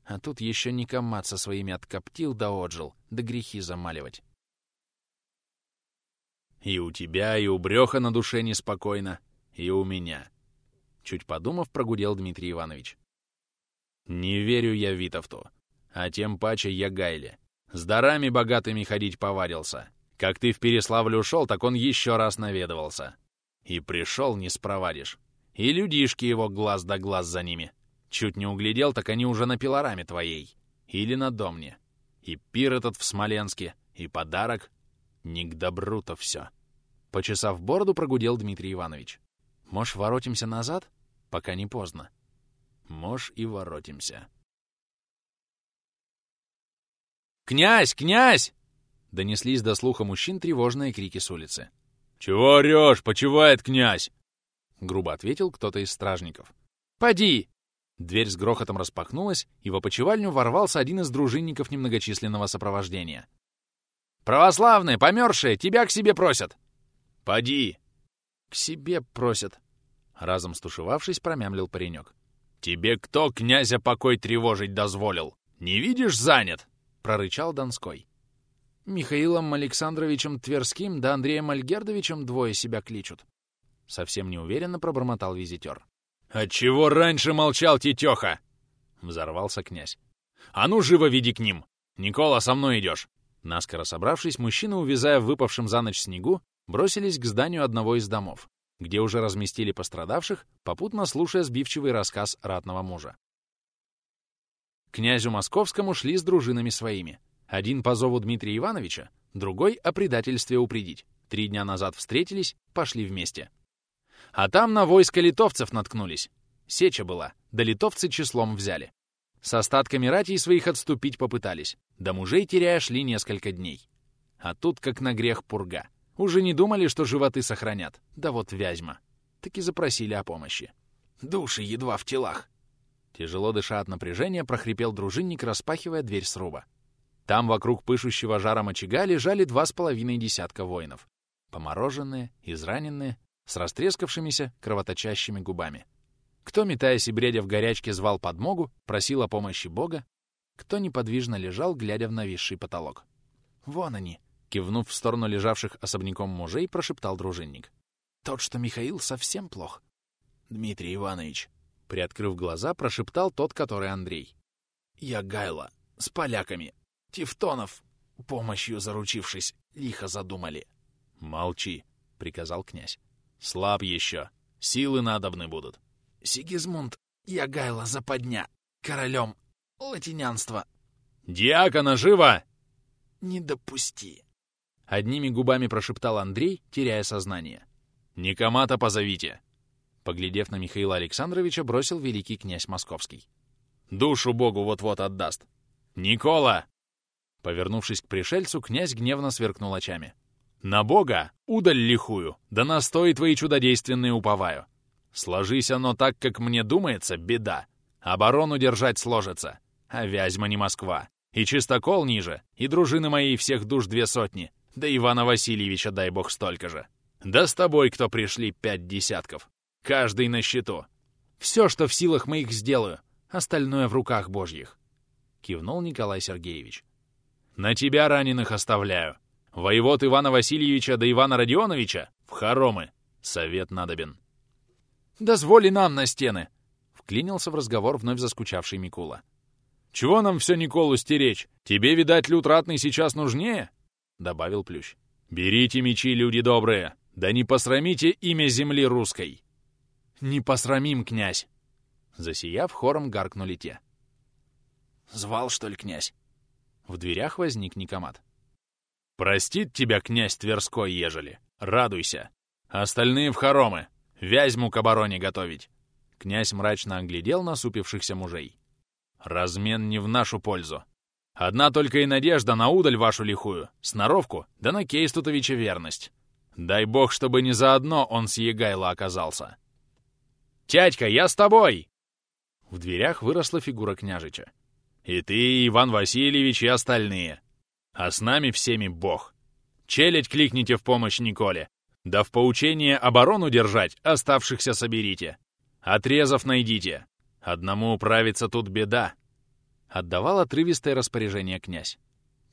Speaker 1: А тут еще Никомат со своими откоптил да отжил, да грехи замаливать. И у тебя, и у Брёха на душе неспокойно, и у меня. Чуть подумав, прогудел Дмитрий Иванович. Не верю я Витовту а тем паче я Гайле. С дарами богатыми ходить повадился. Как ты в Переславль ушел, так он еще раз наведывался. И пришел, не спровадишь. И людишки его глаз да глаз за ними. Чуть не углядел, так они уже на пилораме твоей. Или на домне. И пир этот в Смоленске, и подарок. Не к добру-то все. Почесав бороду, прогудел Дмитрий Иванович. Можь, воротимся назад? Пока не поздно. Можь и воротимся. «Князь! Князь!» Донеслись до слуха мужчин тревожные крики с улицы. «Чего орёшь? Почивает князь!» Грубо ответил кто-то из стражников. «Поди!» Дверь с грохотом распахнулась, и в опочивальню ворвался один из дружинников немногочисленного сопровождения. «Православные, помершие, тебя к себе просят!» «Поди!» «К себе просят!» Разом стушевавшись, промямлил паренек. «Тебе кто князя покой тревожить дозволил? Не видишь, занят?» — прорычал Донской. «Михаилом Александровичем Тверским да Андреем Альгердовичем двое себя кличут». Совсем неуверенно пробормотал визитер. «Отчего раньше молчал, тетеха?» — взорвался князь. «А ну, живо веди к ним! Никола, со мной идешь!» Наскоро собравшись, мужчины, увязая в выпавшем за ночь снегу, бросились к зданию одного из домов, где уже разместили пострадавших, попутно слушая сбивчивый рассказ ратного мужа. князю Московскому шли с дружинами своими. Один по зову Дмитрия Ивановича, другой о предательстве упредить. Три дня назад встретились, пошли вместе. А там на войско литовцев наткнулись. Сеча была, да литовцы числом взяли. С остатками ратей своих отступить попытались, да мужей теряя шли несколько дней. А тут как на грех пурга. Уже не думали, что животы сохранят. Да вот вязьма. Так и запросили о помощи. Души едва в телах. Тяжело дыша от напряжения, прохрипел дружинник, распахивая дверь сруба. Там вокруг пышущего жаром очага лежали два с половиной десятка воинов. Помороженные, израненные, с растрескавшимися, кровоточащими губами. Кто, метаясь и бредя в горячке, звал подмогу, просил о помощи Бога, кто неподвижно лежал, глядя в нависший потолок. «Вон они!» — кивнув в сторону лежавших особняком мужей, прошептал дружинник. «Тот, что Михаил, совсем плох». «Дмитрий Иванович», — приоткрыв глаза, прошептал тот, который Андрей. «Я Гайла, с поляками. Тевтонов, помощью заручившись, лихо задумали». «Молчи», — приказал князь. «Слаб еще. Силы надобны будут». Сигизмунд Ягайло западня, королем латинянства. «Диакона, живо!» «Не допусти!» Одними губами прошептал Андрей, теряя сознание. «Никомата позовите!» Поглядев на Михаила Александровича, бросил великий князь Московский. «Душу Богу вот-вот отдаст!» «Никола!» Повернувшись к пришельцу, князь гневно сверкнул очами. «На Бога, удаль лихую, да на стои твои чудодейственные уповаю. Сложись оно так, как мне думается, беда. Оборону держать сложится. А Вязьма не Москва. И чистокол ниже, и дружины моей всех душ две сотни. Да Ивана Васильевича, дай бог, столько же. Да с тобой, кто пришли, пять десятков. Каждый на счету. Все, что в силах моих, сделаю. Остальное в руках божьих. Кивнул Николай Сергеевич. На тебя раненых оставляю. Воевод Ивана Васильевича да Ивана Родионовича в хоромы. Совет надобен. «Дозволи нам на стены!» — вклинился в разговор вновь заскучавший Микула. «Чего нам все Николу стеречь? Тебе, видать, люд ратный сейчас нужнее?» — добавил Плющ. «Берите мечи, люди добрые! Да не посрамите имя земли русской!» «Не посрамим, князь!» Засияв, хором гаркнули те. «Звал, что ли, князь?» В дверях возник Никомат. «Простит тебя князь Тверской, ежели. Радуйся. Остальные в хоромы. Вязьму к обороне готовить!» Князь мрачно оглядел насупившихся мужей. «Размен не в нашу пользу. Одна только и надежда на удаль вашу лихую, сноровку, да на Кейстутовича верность. Дай бог, чтобы не заодно он с Егайло оказался». «Тядька, я с тобой!» В дверях выросла фигура княжича. «И ты, Иван Васильевич, и остальные. А с нами всеми бог. Челядь кликните в помощь Николе. Да в поучение оборону держать оставшихся соберите. Отрезов найдите. Одному управиться тут беда. Отдавал отрывистое распоряжение князь.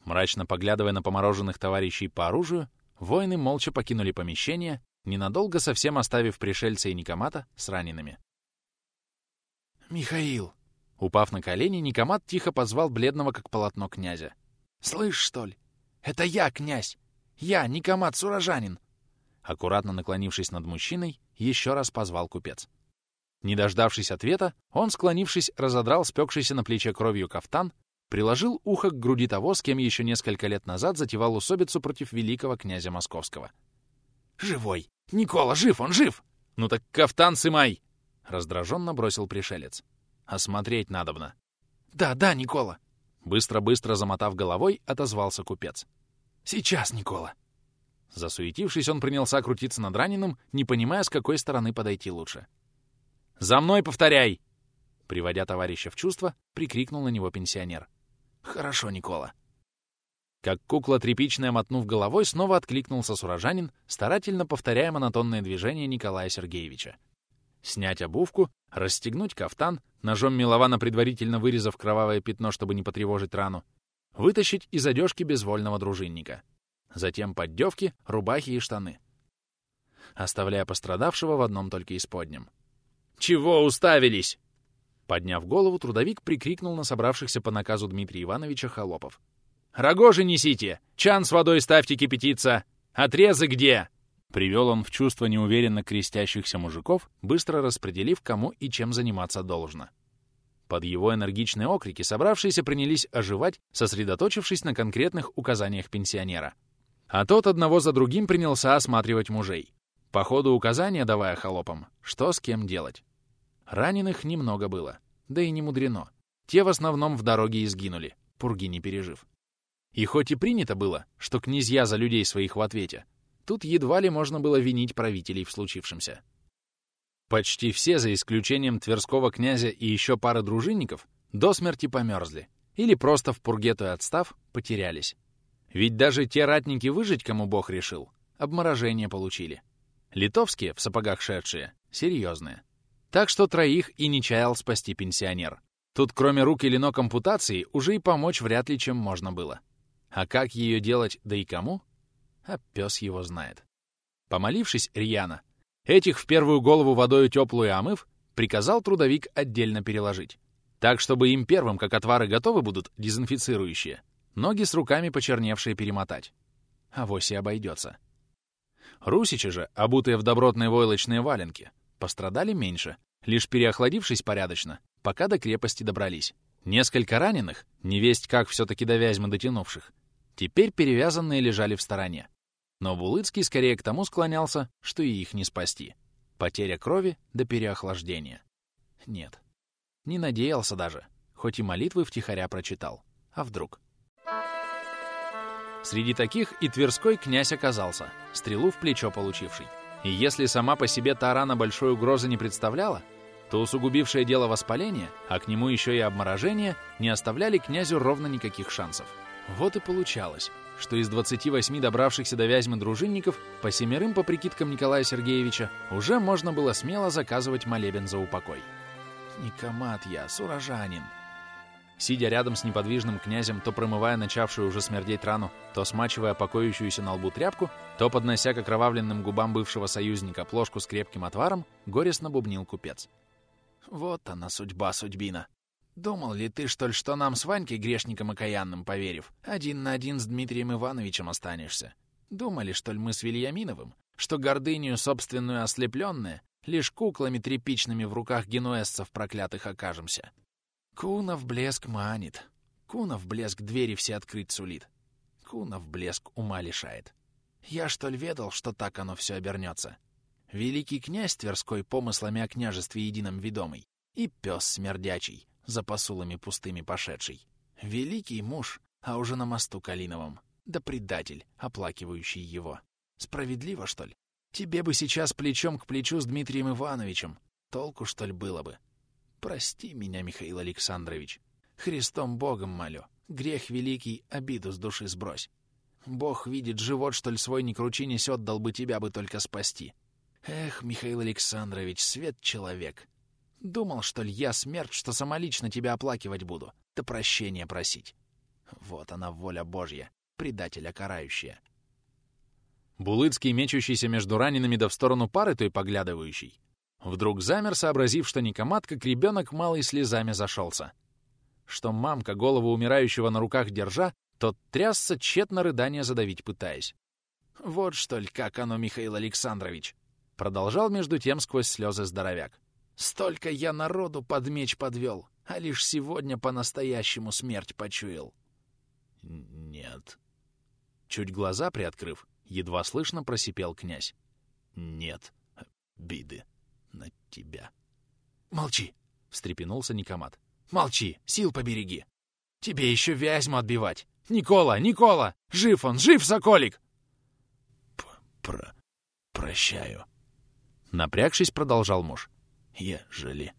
Speaker 1: Мрачно поглядывая на помороженных товарищей по оружию, воины молча покинули помещение, ненадолго совсем оставив пришельца и Никомата с ранеными. «Михаил!» Упав на колени, Никомат тихо позвал бледного как полотно князя. «Слышь, что ли? Это я, князь! Я, Никомат Суражанин! Аккуратно наклонившись над мужчиной, еще раз позвал купец. Не дождавшись ответа, он, склонившись, разодрал спекшийся на плече кровью кафтан, приложил ухо к груди того, с кем еще несколько лет назад затевал усобицу против великого князя Московского. «Живой! Никола, жив! Он жив! Ну так кафтан сымай!» Раздраженно бросил пришелец. «Осмотреть надобно». «Да, да, Никола!» Быстро-быстро замотав головой, отозвался купец. «Сейчас, Никола!» Засуетившись, он принялся крутиться над раненым, не понимая, с какой стороны подойти лучше. «За мной повторяй!» Приводя товарища в чувство, прикрикнул на него пенсионер. «Хорошо, Никола». Как кукла тряпичная, мотнув головой, снова откликнулся сурожанин, старательно повторяя монотонное движение Николая Сергеевича. Снять обувку, расстегнуть кафтан, ножом Милована предварительно вырезав кровавое пятно, чтобы не потревожить рану, вытащить из одежки безвольного дружинника — затем поддевки, рубахи и штаны, оставляя пострадавшего в одном только исподнем. «Чего уставились?» Подняв голову, трудовик прикрикнул на собравшихся по наказу Дмитрия Ивановича холопов. «Рогожи несите! Чан с водой ставьте кипятиться! Отрезы где?» Привел он в чувство неуверенно крестящихся мужиков, быстро распределив, кому и чем заниматься должно. Под его энергичные окрики собравшиеся принялись оживать, сосредоточившись на конкретных указаниях пенсионера. А тот одного за другим принялся осматривать мужей. По ходу указания давая холопам, что с кем делать. Раненых немного было, да и не мудрено. Те в основном в дороге изгинули, пурги не пережив. И хоть и принято было, что князья за людей своих в ответе, тут едва ли можно было винить правителей в случившемся. Почти все, за исключением Тверского князя и еще пары дружинников, до смерти померзли или просто в пургету отстав, потерялись. Ведь даже те ратники выжить, кому бог решил, обморожение получили. Литовские, в сапогах шедшие, серьезные. Так что троих и не чаял спасти пенсионер. Тут кроме рук или ног ампутации уже и помочь вряд ли чем можно было. А как ее делать, да и кому? А пес его знает. Помолившись рьяно, Этих в первую голову водою теплую омыв, приказал трудовик отдельно переложить. Так, чтобы им первым, как отвары готовы будут, дезинфицирующие, ноги с руками почерневшие перемотать. Авось и обойдется. Русичи же, обутые в добротные войлочные валенки, пострадали меньше, лишь переохладившись порядочно, пока до крепости добрались. Несколько раненых, невесть как все-таки до Вязьмы дотянувших, теперь перевязанные лежали в стороне. Но Булыцкий скорее к тому склонялся, что и их не спасти. Потеря крови до переохлаждения. Нет. Не надеялся даже, хоть и молитвы втихаря прочитал. А вдруг? Среди таких и Тверской князь оказался, стрелу в плечо получивший. И если сама по себе та рана большой угрозы не представляла, то усугубившее дело воспаления, а к нему еще и обморожение, не оставляли князю ровно никаких шансов. Вот и получалось, что из 28 добравшихся до Вязьмы дружинников по семерым, по прикидкам Николая Сергеевича, уже можно было смело заказывать молебен за упокой. «Никомат я, сурожанин!» Сидя рядом с неподвижным князем, то промывая начавшую уже смердеть рану, то смачивая покоящуюся на лбу тряпку, то поднося к окровавленным губам бывшего союзника плошку с крепким отваром, горестно бубнил купец. «Вот она, судьба судьбина!» Думал ли ты, что ли, что нам с Ванькой, грешником окаянным, поверив, один на один с Дмитрием Ивановичем останешься? Думали, что ли, мы с Вильяминовым, что гордыню собственную ослепленные, лишь куклами тряпичными в руках генуэзцев проклятых окажемся? Кунов блеск манит. Кунов блеск двери все открыть сулит. Кунов блеск ума лишает. Я, что ли, ведал, что так оно все обернется? Великий князь Тверской помыслами о княжестве едином ведомый и пес смердячий, за посулами пустыми пошедший. Великий муж, а уже на мосту Калиновом. Да предатель, оплакивающий его. Справедливо, что ли? Тебе бы сейчас плечом к плечу с Дмитрием Ивановичем. Толку, что ли, было бы? Прости меня, Михаил Александрович. Христом Богом молю. Грех великий, обиду с души сбрось. Бог видит, живот, что ли, свой не кручи несет, дал бы тебя бы только спасти. Эх, Михаил Александрович, свет человек. Думал, что ли, я смерть, что самолично тебя оплакивать буду, да прощения просить. Вот она, воля Божья, предателя карающая. Булыцкий, мечущийся между ранеными да в сторону пары той поглядывающий, вдруг замер, сообразив, что Никомат, как ребенок, малый слезами зашелся. Что мамка, голову умирающего на руках держа, тот трясся, тщетно рыдание задавить пытаясь. «Вот что ли, как оно, Михаил Александрович!» Продолжал между тем сквозь слезы здоровяк. Столько я народу под меч подвел, а лишь сегодня по-настоящему смерть почуял. Нет. Чуть глаза приоткрыв, едва слышно просипел князь. Нет биды на тебя. Молчи, встрепенулся Никомат. Молчи, сил побереги. Тебе еще Вязьму отбивать. Никола, Никола! Жив он, жив, соколик! Про... прощаю. Напрягшись, продолжал муж ежели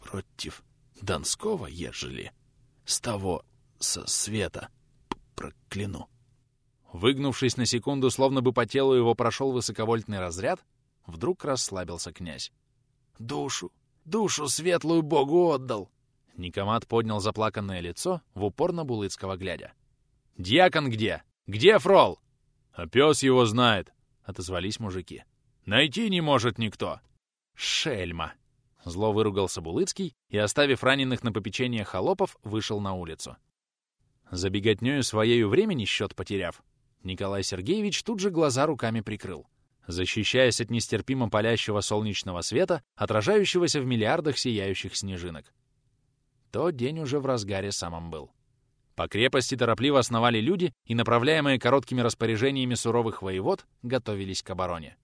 Speaker 1: против Донского, ежели с того со света прокляну. Выгнувшись на секунду, словно бы по телу его прошел высоковольтный разряд, вдруг расслабился князь. «Душу, душу светлую Богу отдал!» Никомат поднял заплаканное лицо, в упор на Булыцкого глядя. «Дьякон где? Где Фрол?» «А пес его знает», — отозвались мужики. «Найти не может никто». «Шельма!» Зло выругался Булыцкий и, оставив раненых на попечение холопов, вышел на улицу. За беготнёю своею времени счет потеряв, Николай Сергеевич тут же глаза руками прикрыл, защищаясь от нестерпимо палящего солнечного света, отражающегося в миллиардах сияющих снежинок. То день уже в разгаре самом был. По крепости торопливо основали люди и, направляемые короткими распоряжениями суровых воевод, готовились к обороне.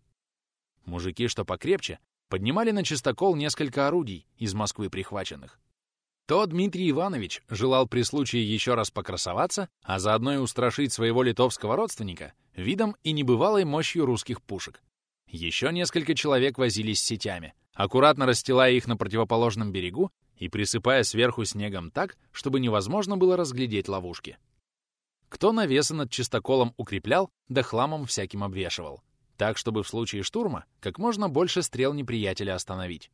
Speaker 1: Мужики, что покрепче, поднимали на чистокол несколько орудий из Москвы прихваченных. То Дмитрий Иванович желал при случае еще раз покрасоваться, а заодно и устрашить своего литовского родственника видом и небывалой мощью русских пушек. Еще несколько человек возились с сетями, аккуратно расстилая их на противоположном берегу и присыпая сверху снегом так, чтобы невозможно было разглядеть ловушки. Кто навесы над чистоколом укреплял, да хламом всяким обвешивал, так, чтобы в случае штурма как можно больше стрел неприятеля остановить.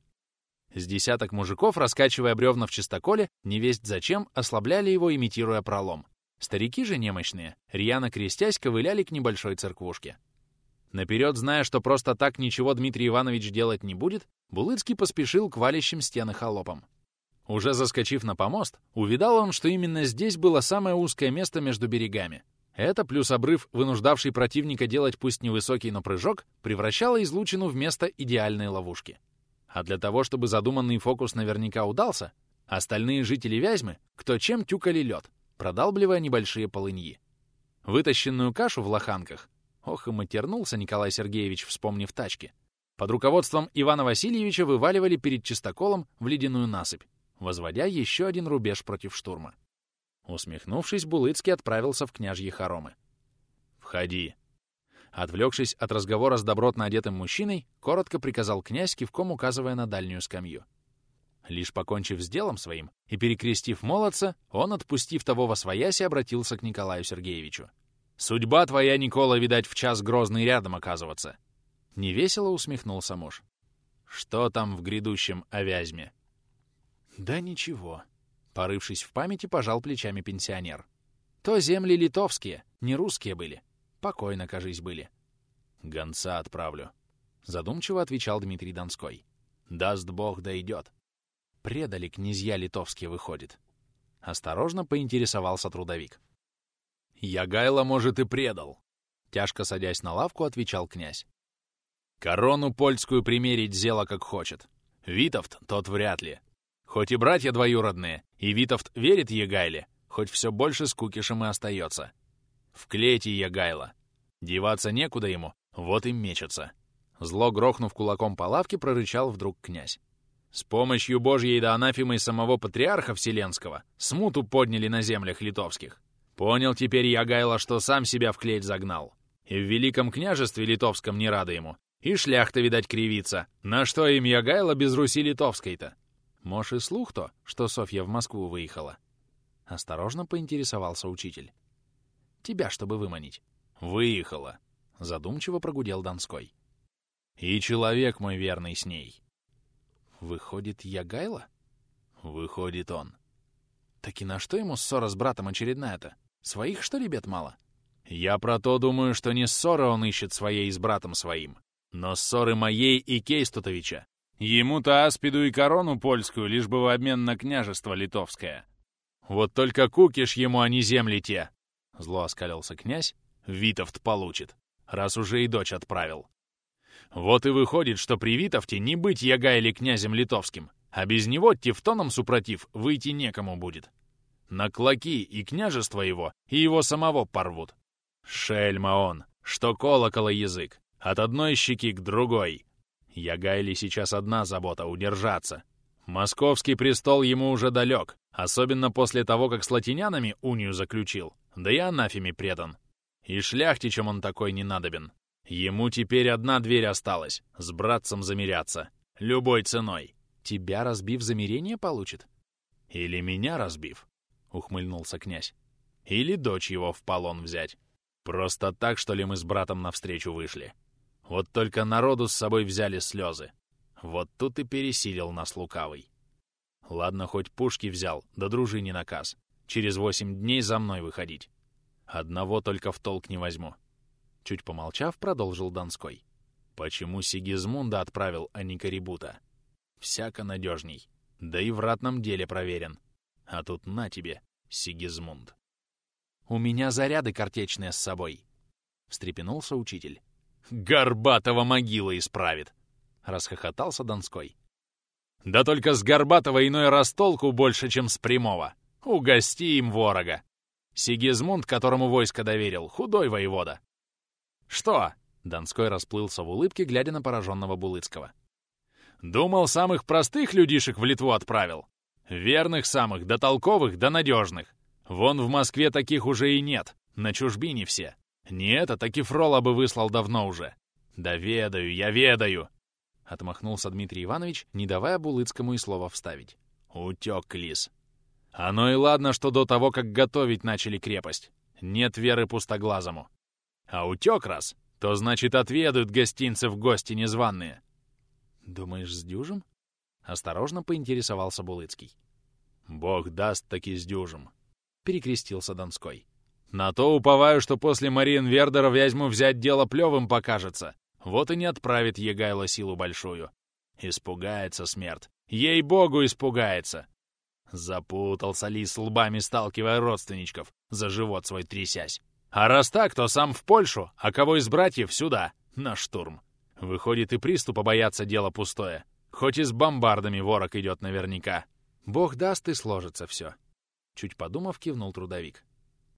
Speaker 1: С десяток мужиков, раскачивая бревна в чистоколе, невесть зачем, ослабляли его, имитируя пролом. Старики же немощные, рьяно крестясь, ковыляли к небольшой церквушке. Наперед, зная, что просто так ничего Дмитрий Иванович делать не будет, Булыцкий поспешил к валящим стены холопам. Уже заскочив на помост, увидал он, что именно здесь было самое узкое место между берегами. Это, плюс обрыв, вынуждавший противника делать пусть невысокий, но прыжок, превращало излучину в место идеальной ловушки. А для того, чтобы задуманный фокус наверняка удался, остальные жители Вязьмы, кто чем тюкали лед, продалбливая небольшие полыньи. Вытащенную кашу в лоханках, ох и матернулся Николай Сергеевич, вспомнив тачки, под руководством Ивана Васильевича вываливали перед чистоколом в ледяную насыпь, возводя еще один рубеж против штурма. Усмехнувшись, Булыцкий отправился в княжьи хоромы. «Входи!» Отвлекшись от разговора с добротно одетым мужчиной, коротко приказал князь, кивком указывая на дальнюю скамью. Лишь покончив с делом своим и перекрестив молодца, он, отпустив того во свояси, обратился к Николаю Сергеевичу. «Судьба твоя, Никола, видать, в час грозный рядом оказываться!» Невесело усмехнулся муж. «Что там в грядущем овязьме?» «Да ничего», — порывшись в памяти, пожал плечами пенсионер. «То земли литовские, не русские были. Покойно, кажись, были». «Гонца отправлю», — задумчиво отвечал Дмитрий Донской. «Даст бог, дойдет». «Предали князья литовские, выходит». Осторожно поинтересовался трудовик. «Ягайло, может, и предал», — тяжко садясь на лавку, отвечал князь. «Корону польскую примерить зело как хочет. Витовт тот вряд ли. Хоть и братья двоюродные, и Витовт верит Егайле, хоть все больше с Кукишем и остается. В клете Егайло. Деваться некуда ему, вот и мечется. Зло грохнув кулаком по лавке, прорычал вдруг князь. С помощью Божьей да анафимой самого патриарха Вселенского смуту подняли на землях литовских. Понял теперь Ягайло, что сам себя в клеть загнал. И в Великом княжестве литовском не рада ему. И шляхта, видать, кривится. На что им Ягайло без Руси литовской-то? Может, и слух то, что Софья в Москву выехала? Осторожно поинтересовался учитель. Тебя, чтобы выманить. Выехала. Задумчиво прогудел Донской. И человек мой верный с ней. Выходит, я Гайла? Выходит он. Так и на что ему ссора с братом очередная-то? Своих, что ли, бед мало? Я про то думаю, что не ссора он ищет своей с братом своим, но ссоры моей и Кейстутовича. Ему-то аспиду и корону польскую, лишь бы в обмен на княжество литовское. Вот только кукиш ему, а не земли те. Зло оскалился князь. Витовт получит, раз уже и дочь отправил. Вот и выходит, что при Витовте не быть яга или князем литовским, а без него Тевтоном супротив выйти некому будет. На клоки и княжество его, и его самого порвут. Шельма он, что колокола язык, от одной щеки к другой. Ягайли сейчас одна забота — удержаться. Московский престол ему уже далек, особенно после того, как с латинянами унию заключил, да и анафеме предан. И шляхтичем он такой не надобен. Ему теперь одна дверь осталась — с братцем замиряться. Любой ценой. Тебя, разбив, замирение получит? Или меня разбив? — ухмыльнулся князь. Или дочь его в полон взять. Просто так, что ли, мы с братом навстречу вышли? Вот только народу с собой взяли слезы. Вот тут и пересилил нас лукавый. Ладно, хоть пушки взял, да дружине наказ. Через восемь дней за мной выходить. Одного только в толк не возьму. Чуть помолчав, продолжил Донской. Почему Сигизмунда отправил, а не Карибута?
Speaker 2: всяко надежней. Да и в ратном деле проверен. А тут на тебе, Сигизмунд.
Speaker 1: «У меня заряды картечные с собой», — встрепенулся учитель.
Speaker 2: «Горбатого могила исправит!» — расхохотался Донской. «Да только с Горбатого иной раз толку больше, чем с прямого. Угости им ворога. Сигизмунд, которому войско доверил, худой воевода». «Что?» — Донской расплылся в улыбке, глядя на пораженного Булыцкого. «Думал, самых простых людишек в Литву отправил. Верных самых, да толковых, да надежных. Вон в Москве таких уже и нет, на чужбине все. Не это, так и Фрола бы выслал давно уже. Да ведаю, я ведаю!» Отмахнулся Дмитрий Иванович, не давая Булыцкому и слова вставить. «Утек лис. Оно и ладно, что до того, как готовить начали крепость. Нет веры пустоглазому. А утек раз, то значит отведают в гости незваные».
Speaker 1: «Думаешь, с дюжем?» Осторожно поинтересовался Булыцкий.
Speaker 2: «Бог даст таки с дюжем», — перекрестился Донской.
Speaker 3: «На то уповаю, что после Мариенвердера Вязьму взять дело плевым покажется. Вот и не отправит Егайло силу большую. Испугается смерть. Ей-богу, испугается!» Запутался лис лбами, сталкивая родственничков, за живот свой трясясь. «А раз так, то сам в Польшу, а кого из братьев сюда, на штурм. Выходит, и приступа бояться дело пустое. Хоть и с бомбардами ворог идет наверняка.
Speaker 1: Бог даст, и сложится все. Чуть подумав, кивнул трудовик.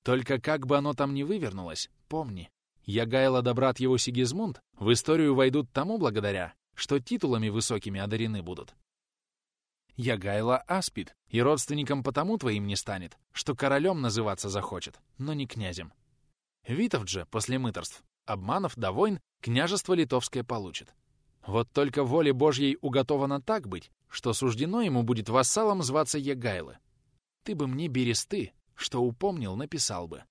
Speaker 1: Только как бы оно там ни вывернулось, помни, Ягайло да брат его Сигизмунд в историю войдут тому благодаря, что титулами высокими одарены будут. Ягайло аспид, и родственником потому твоим не станет, что королем называться захочет, но не князем. Витовт же, после мытарств, обманов да войн, княжество литовское получит. Вот только воле Божьей уготовано так быть, что суждено ему будет вассалом зваться Ягайлы. Ты бы мне бересты, что упомнил, написал бы.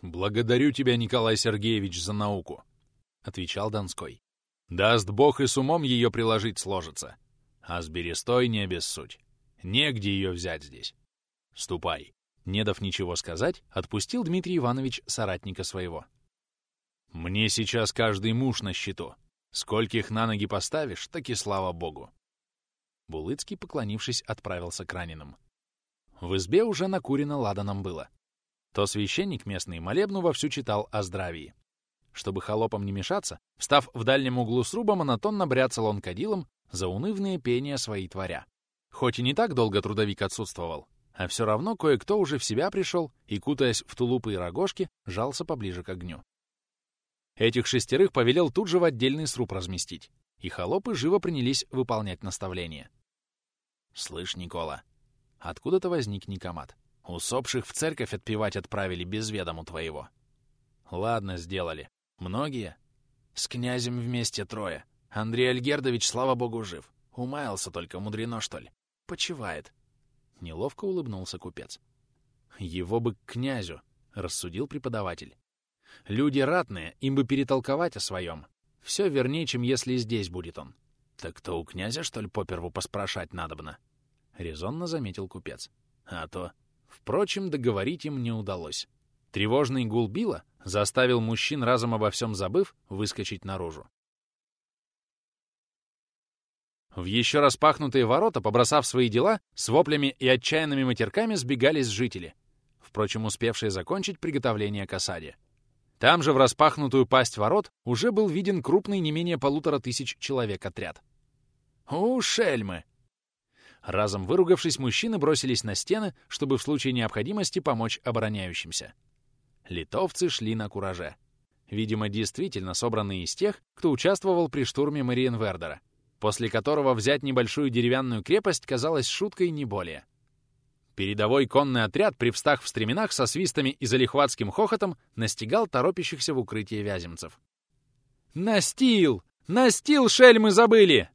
Speaker 3: «Благодарю тебя, Николай Сергеевич, за науку», — отвечал Донской. «Даст Бог и с умом ее приложить сложится. А с берестой не обессудь. Негде ее взять здесь. Ступай».
Speaker 1: Не дав ничего сказать, отпустил Дмитрий Иванович соратника своего.
Speaker 3: «Мне сейчас каждый муж на счету. Скольких на ноги поставишь, так и слава богу.
Speaker 1: Булыцкий, поклонившись, отправился к раненым. В избе уже накурено ладаном было. То священник местный молебну вовсю читал о здравии. Чтобы холопам не мешаться, встав в дальнем углу сруба, монотонно бряцал он кадилом за унывные пения свои творя. Хоть и не так долго трудовик отсутствовал, а все равно кое-кто уже в себя пришел и, кутаясь в тулупы и рогожки, жался поближе к огню. Этих шестерых повелел тут же в отдельный сруб разместить, и холопы живо принялись выполнять наставления. «Слышь, Никола, откуда-то возник Никомат. Усопших в церковь отпевать отправили без ведому твоего». «Ладно, сделали. Многие?» «С князем вместе трое. Андрей Альгердович, слава богу, жив. Умаялся только, мудрено, что ли. Почивает». Неловко улыбнулся купец. «Его бы к князю», — рассудил преподаватель. Люди ратные, им бы перетолковать о своем. Все вернее, чем если здесь будет он. Так то у князя, что ли, поперву поспрашать надобно? Резонно заметил купец. А то... Впрочем, договорить им не удалось. Тревожный гул Билла заставил мужчин, разом обо всем забыв, выскочить наружу. В еще распахнутые ворота, побросав свои дела, с воплями и отчаянными матерками сбегались жители, впрочем, успевшие закончить приготовление к осаде. Там же в распахнутую пасть ворот уже был виден крупный не менее полутора тысяч человек отряд. «У, шельмы!» Разом выругавшись, мужчины бросились на стены, чтобы в случае необходимости помочь обороняющимся. Литовцы шли на кураже. Видимо, действительно собранные из тех, кто участвовал при штурме Мариенвердера, после которого взять небольшую деревянную крепость казалось шуткой не более. Передовой конный отряд, привстав в стременах со свистами и залихватским хохотом, настигал торопящихся в укрытие вяземцев. «Настил! Настил, шельмы забыли!»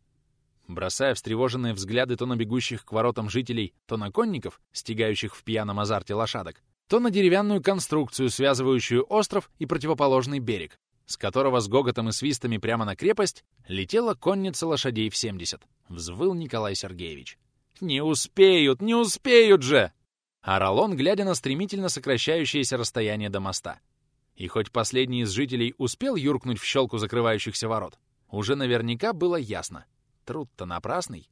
Speaker 1: Бросая встревоженные взгляды то на бегущих к воротам жителей, то на конников, стегающих в пьяном азарте лошадок, то на деревянную конструкцию, связывающую остров и противоположный берег, с которого с гоготом и свистами прямо на крепость летела конница лошадей в 70. Взвыл Николай Сергеевич. «Не успеют, не успеют же!» Орал он, глядя на стремительно сокращающееся расстояние до моста. И хоть последний из жителей успел юркнуть в щелку закрывающихся ворот, уже наверняка было ясно. Труд-то напрасный.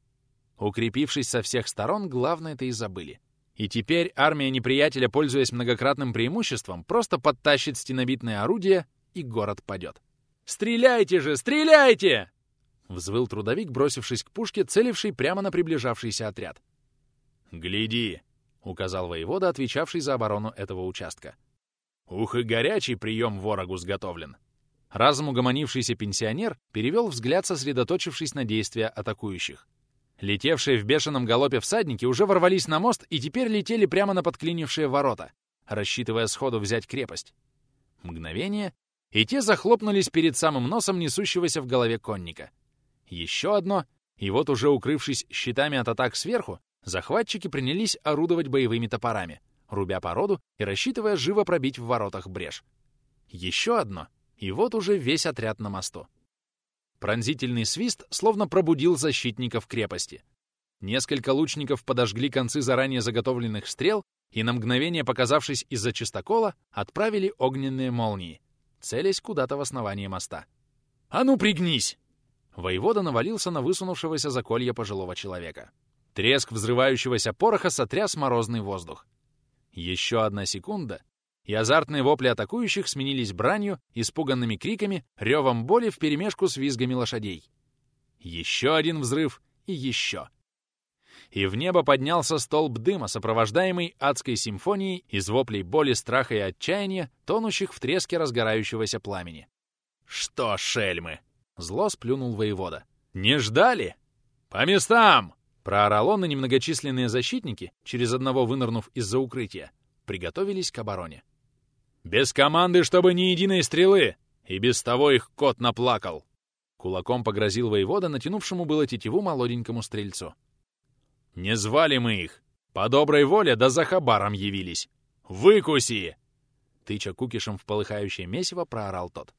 Speaker 1: Укрепившись со всех сторон, главное-то и забыли. И теперь армия неприятеля, пользуясь многократным преимуществом, просто подтащит стенобитное орудие, и город падет. «Стреляйте же, стреляйте!» — взвыл трудовик, бросившись к пушке, целивший прямо на приближавшийся отряд.
Speaker 2: «Гляди!» — указал воевода, отвечавший за оборону этого участка. «Ух и горячий прием ворогу сготовлен!»
Speaker 1: Разом угомонившийся пенсионер перевел взгляд, сосредоточившись на действия атакующих. Летевшие в бешеном галопе всадники уже ворвались на мост и теперь летели прямо на подклинившие ворота, рассчитывая сходу взять крепость. Мгновение, и те захлопнулись перед самым носом несущегося в голове конника. Еще одно, и вот уже укрывшись щитами от атак сверху, захватчики принялись орудовать боевыми топорами, рубя породу и рассчитывая живо пробить в воротах брешь. Еще одно, и вот уже весь отряд на мосту. Пронзительный свист словно пробудил защитников крепости. Несколько лучников подожгли концы заранее заготовленных стрел и на мгновение, показавшись из-за чистокола, отправили огненные молнии, целясь куда-то в основание моста. «А ну, пригнись!» Воевода навалился на высунувшегося за колья пожилого человека. Треск взрывающегося пороха сотряс морозный воздух. Еще одна секунда, и азартные вопли атакующих сменились бранью, испуганными криками, ревом боли вперемешку с визгами лошадей. Еще один взрыв и еще. И в небо поднялся столб дыма, сопровождаемый адской симфонией из воплей боли, страха и отчаяния, тонущих в треске разгорающегося пламени. «Что, шельмы!» — зло сплюнул воевода. «Не ждали? По местам!» Проорал он, и немногочисленные защитники, через одного вынырнув из-за укрытия, приготовились к обороне. «Без команды, чтобы ни единой стрелы! И без того их кот наплакал!» Кулаком погрозил воевода, натянувшему было тетиву молоденькому стрельцу. «Не звали мы их! По доброй воле да за хабаром явились! Выкуси!» Тыча кукишем в полыхающее месиво, проорал тот.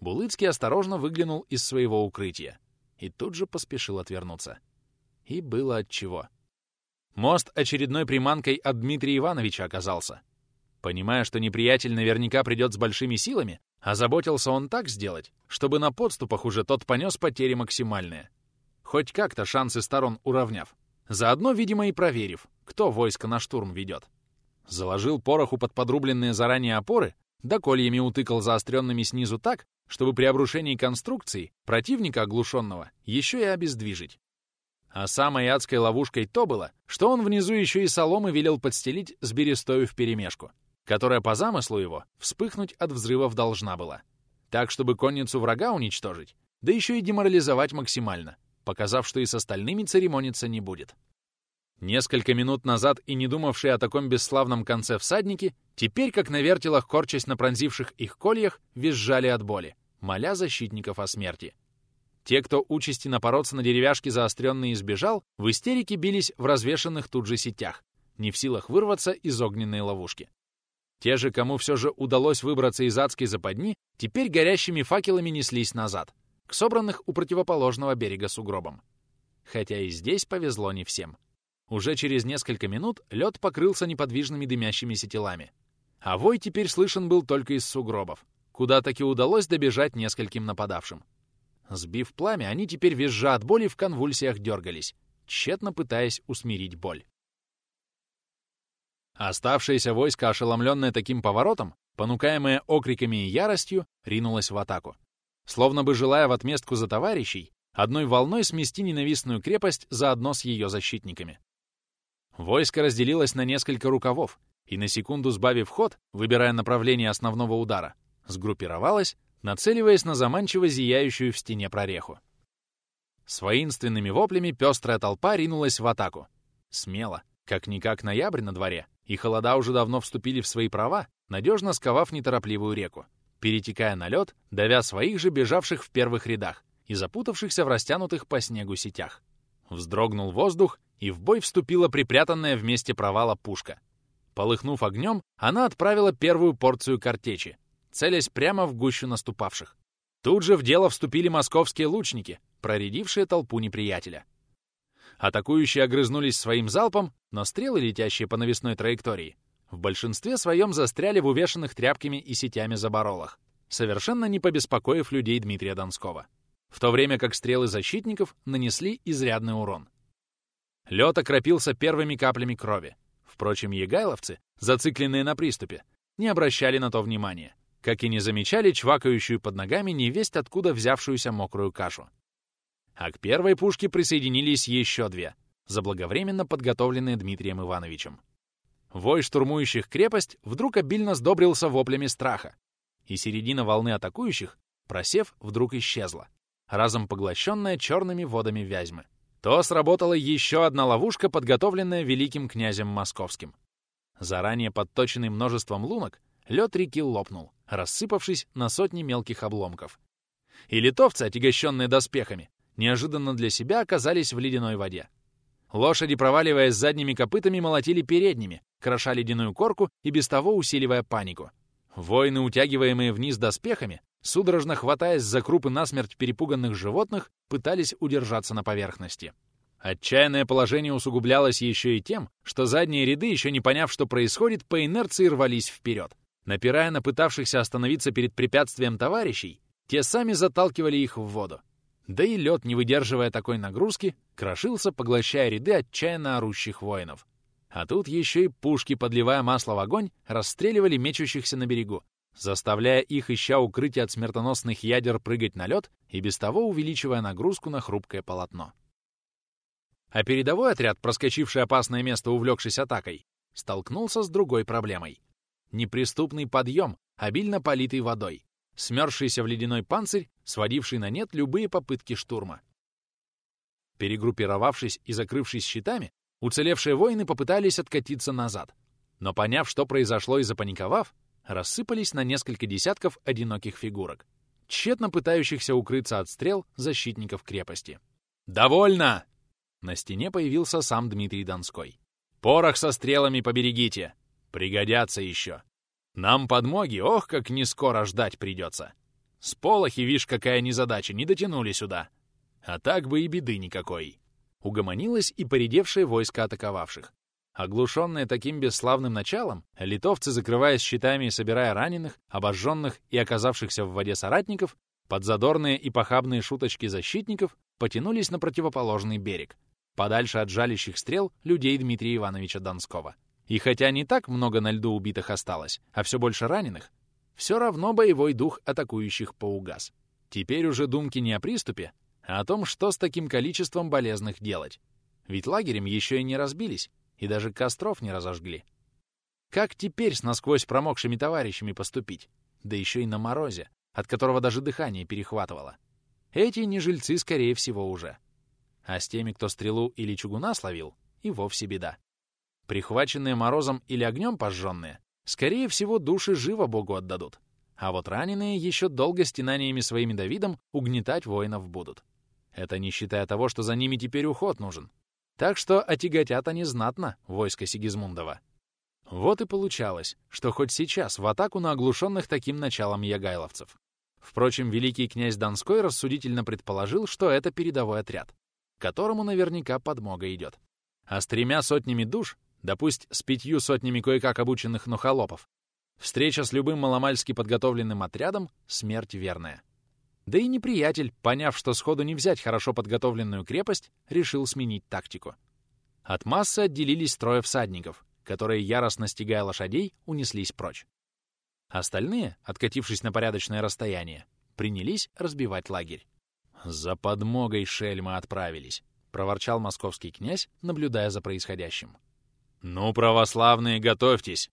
Speaker 1: Булыцкий осторожно выглянул из своего укрытия и тут же поспешил отвернуться. И было отчего. Мост очередной приманкой от Дмитрия Ивановича оказался. Понимая, что неприятель наверняка придет с большими силами, озаботился он так сделать, чтобы на подступах уже тот понес потери максимальные. Хоть как-то шансы сторон уравняв. Заодно, видимо, и проверив, кто войско на штурм ведет. Заложил пороху под подрубленные заранее опоры, да кольями утыкал заостренными снизу так, чтобы при обрушении конструкции противника оглушенного еще и обездвижить. А самой адской ловушкой то было, что он внизу еще и соломы велел подстелить с берестою вперемешку которая по замыслу его вспыхнуть от взрывов должна была. Так, чтобы конницу врага уничтожить, да еще и деморализовать максимально, показав, что и с остальными церемониться не будет. Несколько минут назад и не думавшие о таком бесславном конце всадники, теперь, как на вертелах, корчась на пронзивших их кольях, визжали от боли, моля защитников о смерти. Те, кто участи напороться на деревяшки заостренные избежал, в истерике бились в развешанных тут же сетях, не в силах вырваться из огненной ловушки. Те же, кому все же удалось выбраться из адской западни, теперь горящими факелами неслись назад, к собранных у противоположного берега сугробам. Хотя и здесь повезло не всем. Уже через несколько минут лед покрылся неподвижными дымящимися телами. А вой теперь слышен был только из сугробов, куда таки удалось добежать нескольким нападавшим. Сбив пламя, они теперь визжа от боли в конвульсиях дергались, тщетно пытаясь усмирить боль. Оставшееся войско, ошеломленное таким поворотом, понукаемое окриками и яростью, ринулось в атаку. Словно бы желая в отместку за товарищей, одной волной смести ненавистную крепость заодно с ее защитниками. Войско разделилось на несколько рукавов, и на секунду сбавив ход, выбирая направление основного удара, сгруппировалось, нацеливаясь на заманчиво зияющую в стене прореху. С воинственными воплями пестрая толпа ринулась в атаку. Смело, как-никак ноябрь на дворе, и холода уже давно вступили в свои права, надежно сковав неторопливую реку, перетекая на лед, давя своих же бежавших в первых рядах и запутавшихся в растянутых по снегу сетях. Вздрогнул воздух, и в бой вступила припрятанная в месте провала пушка. Полыхнув огнем, она отправила первую порцию картечи, целясь прямо в гущу наступавших. Тут же в дело вступили московские лучники, проредившие толпу неприятеля. Атакующие огрызнулись своим залпом, но стрелы, летящие по навесной траектории, в большинстве своем застряли в увешанных тряпками и сетями заборолах, совершенно не побеспокоив людей Дмитрия Донского. в то время как стрелы защитников нанесли изрядный урон. Лед окропился первыми каплями крови. Впрочем, егайловцы, зацикленные на приступе, не обращали на то внимания, как и не замечали чвакающую под ногами невесть откуда взявшуюся мокрую кашу. А к первой пушке присоединились еще две, заблаговременно подготовленные Дмитрием Ивановичем. Вой штурмующих крепость вдруг обильно сдобрился воплями страха, и середина волны атакующих, просев, вдруг исчезла, разом поглощенная черными водами Вязьмы. То сработала еще одна ловушка, подготовленная великим князем Московским. Заранее подточенный множеством лунок, лед реки лопнул, рассыпавшись на сотни мелких обломков. И литовцы, отягощенные доспехами, неожиданно для себя оказались в ледяной воде. Лошади, проваливаясь задними копытами, молотили передними, кроша ледяную корку и без того усиливая панику. Воины, утягиваемые вниз доспехами, судорожно хватаясь за крупы насмерть перепуганных животных, пытались удержаться на поверхности. Отчаянное положение усугублялось еще и тем, что задние ряды, еще не поняв, что происходит, по инерции рвались вперед. Напирая на пытавшихся остановиться перед препятствием товарищей, те сами заталкивали их в воду. Да и лед, не выдерживая такой нагрузки, крошился, поглощая ряды отчаянно орущих воинов. А тут еще и пушки, подливая масло в огонь, расстреливали мечущихся на берегу, заставляя их, ища укрытие от смертоносных ядер, прыгать на лед и без того увеличивая нагрузку на хрупкое полотно. А передовой отряд, проскочивший опасное место, увлекшись атакой, столкнулся с другой проблемой. Неприступный подъем, обильно политый водой, смерзшийся в ледяной панцирь, сводивший на нет любые попытки штурма. Перегруппировавшись и закрывшись щитами, уцелевшие воины попытались откатиться назад, но поняв, что произошло и запаниковав, рассыпались на несколько десятков одиноких фигурок, тщетно пытающихся укрыться от стрел защитников крепости. «Довольно!» На стене появился сам Дмитрий Донской. «Порох со стрелами поберегите! Пригодятся еще! Нам подмоги, ох, как не скоро ждать придется! С полохи, вишь, какая незадача, не дотянули сюда! А так бы и беды никакой!» Угомонилось и поредевшее войско атаковавших. Оглушенные таким бесславным началом, литовцы, закрываясь щитами и собирая раненых, обожженных и оказавшихся в воде соратников, под задорные и похабные шуточки защитников потянулись на противоположный берег, подальше от жалящих стрел людей Дмитрия Ивановича Донского. И хотя не так много на льду убитых осталось, а все больше раненых, все равно боевой дух атакующих поугас. Теперь уже думки не о приступе, а о том, что с таким количеством болезных делать. Ведь лагерем еще и не разбились, и даже костров не разожгли. Как теперь с насквозь промокшими товарищами поступить? Да еще и на морозе, от которого даже дыхание перехватывало. Эти не жильцы, скорее всего, уже. А с теми, кто стрелу или чугуна словил, и вовсе беда. Прихваченные морозом или огнем пожженные, скорее всего, души живо Богу отдадут. А вот раненые еще долго стенаниями своими Давидом угнетать воинов будут. Это не считая того, что за ними теперь уход нужен. Так что отяготят они знатно войско Сигизмундова. Вот и получалось, что хоть сейчас в атаку на оглушенных таким началом ягайловцев. Впрочем, великий князь Донской рассудительно предположил, что это передовой отряд которому наверняка подмога идет. А с тремя сотнями душ, да с пятью сотнями кое-как обученных нухолопов, встреча с любым маломальски подготовленным отрядом — смерть верная. Да и неприятель, поняв, что сходу не взять хорошо подготовленную крепость, решил сменить тактику. От массы отделились трое всадников, которые, яростно стягая лошадей, унеслись прочь. Остальные, откатившись на порядочное расстояние, принялись разбивать лагерь. «За подмогой шельмы отправились», — проворчал московский князь, наблюдая за происходящим. «Ну, православные, готовьтесь!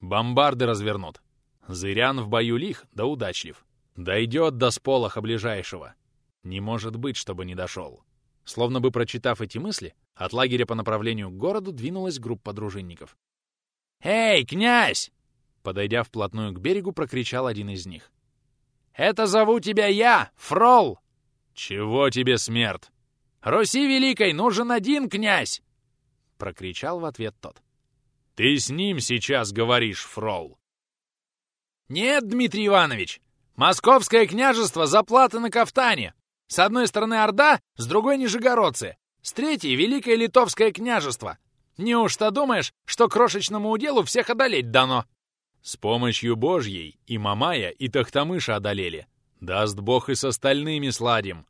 Speaker 1: Бомбарды развернут. Зырян в бою лих, да удачлив. Дойдет до сполоха ближайшего. Не может быть, чтобы не дошел». Словно бы прочитав эти мысли, от лагеря по направлению к городу двинулась группа дружинников. «Эй, князь!» Подойдя вплотную к берегу, прокричал один из них. «Это зову тебя я, Фрол!» «Чего тебе, смерть? Руси Великой нужен один князь!» — прокричал в ответ тот. «Ты с ним сейчас говоришь, фрол!» «Нет, Дмитрий Иванович! Московское княжество заплата на кафтане! С одной стороны Орда, с другой Нижегородцы, с третьей — Великое Литовское княжество! Неужто думаешь, что крошечному уделу всех одолеть дано?» С помощью Божьей и Мамая, и Тахтамыша одолели. Даст Бог и с остальными сладим.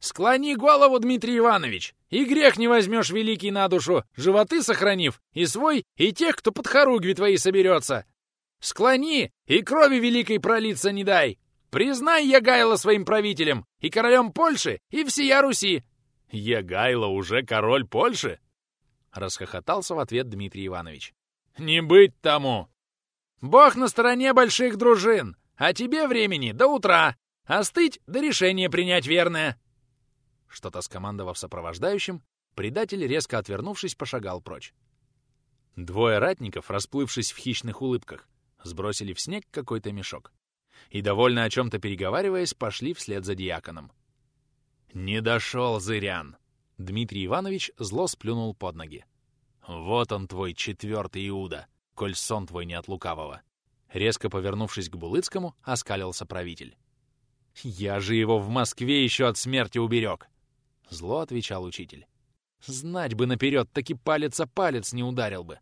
Speaker 1: Склони голову, Дмитрий Иванович, и грех не возьмешь великий на душу, животы сохранив, и свой, и тех, кто под хоругви твои соберется. Склони, и крови великой пролиться не дай. Признай Ягайло своим правителем, и королем Польши, и всея Руси.
Speaker 2: Ягайло уже король Польши?
Speaker 1: Расхохотался в ответ Дмитрий Иванович.
Speaker 2: Не быть тому!
Speaker 1: Бог на стороне больших дружин, а тебе времени до утра. Остыть, да решение принять верное. Что-то скомандовав сопровождающим, предатель, резко отвернувшись, пошагал прочь. Двое ратников, расплывшись в хищных улыбках, сбросили в снег какой-то мешок и, довольно о чем-то переговариваясь, пошли вслед за диаконом. «Не дошел, зырян!» Дмитрий Иванович зло сплюнул под ноги. «Вот он твой четвертый Иуда, коль сон твой не от лукавого!» Резко повернувшись к Булыцкому, оскалился правитель. «Я же его в Москве еще от смерти уберег!» Зло отвечал учитель. «Знать бы наперед, таки палец о палец не ударил бы!»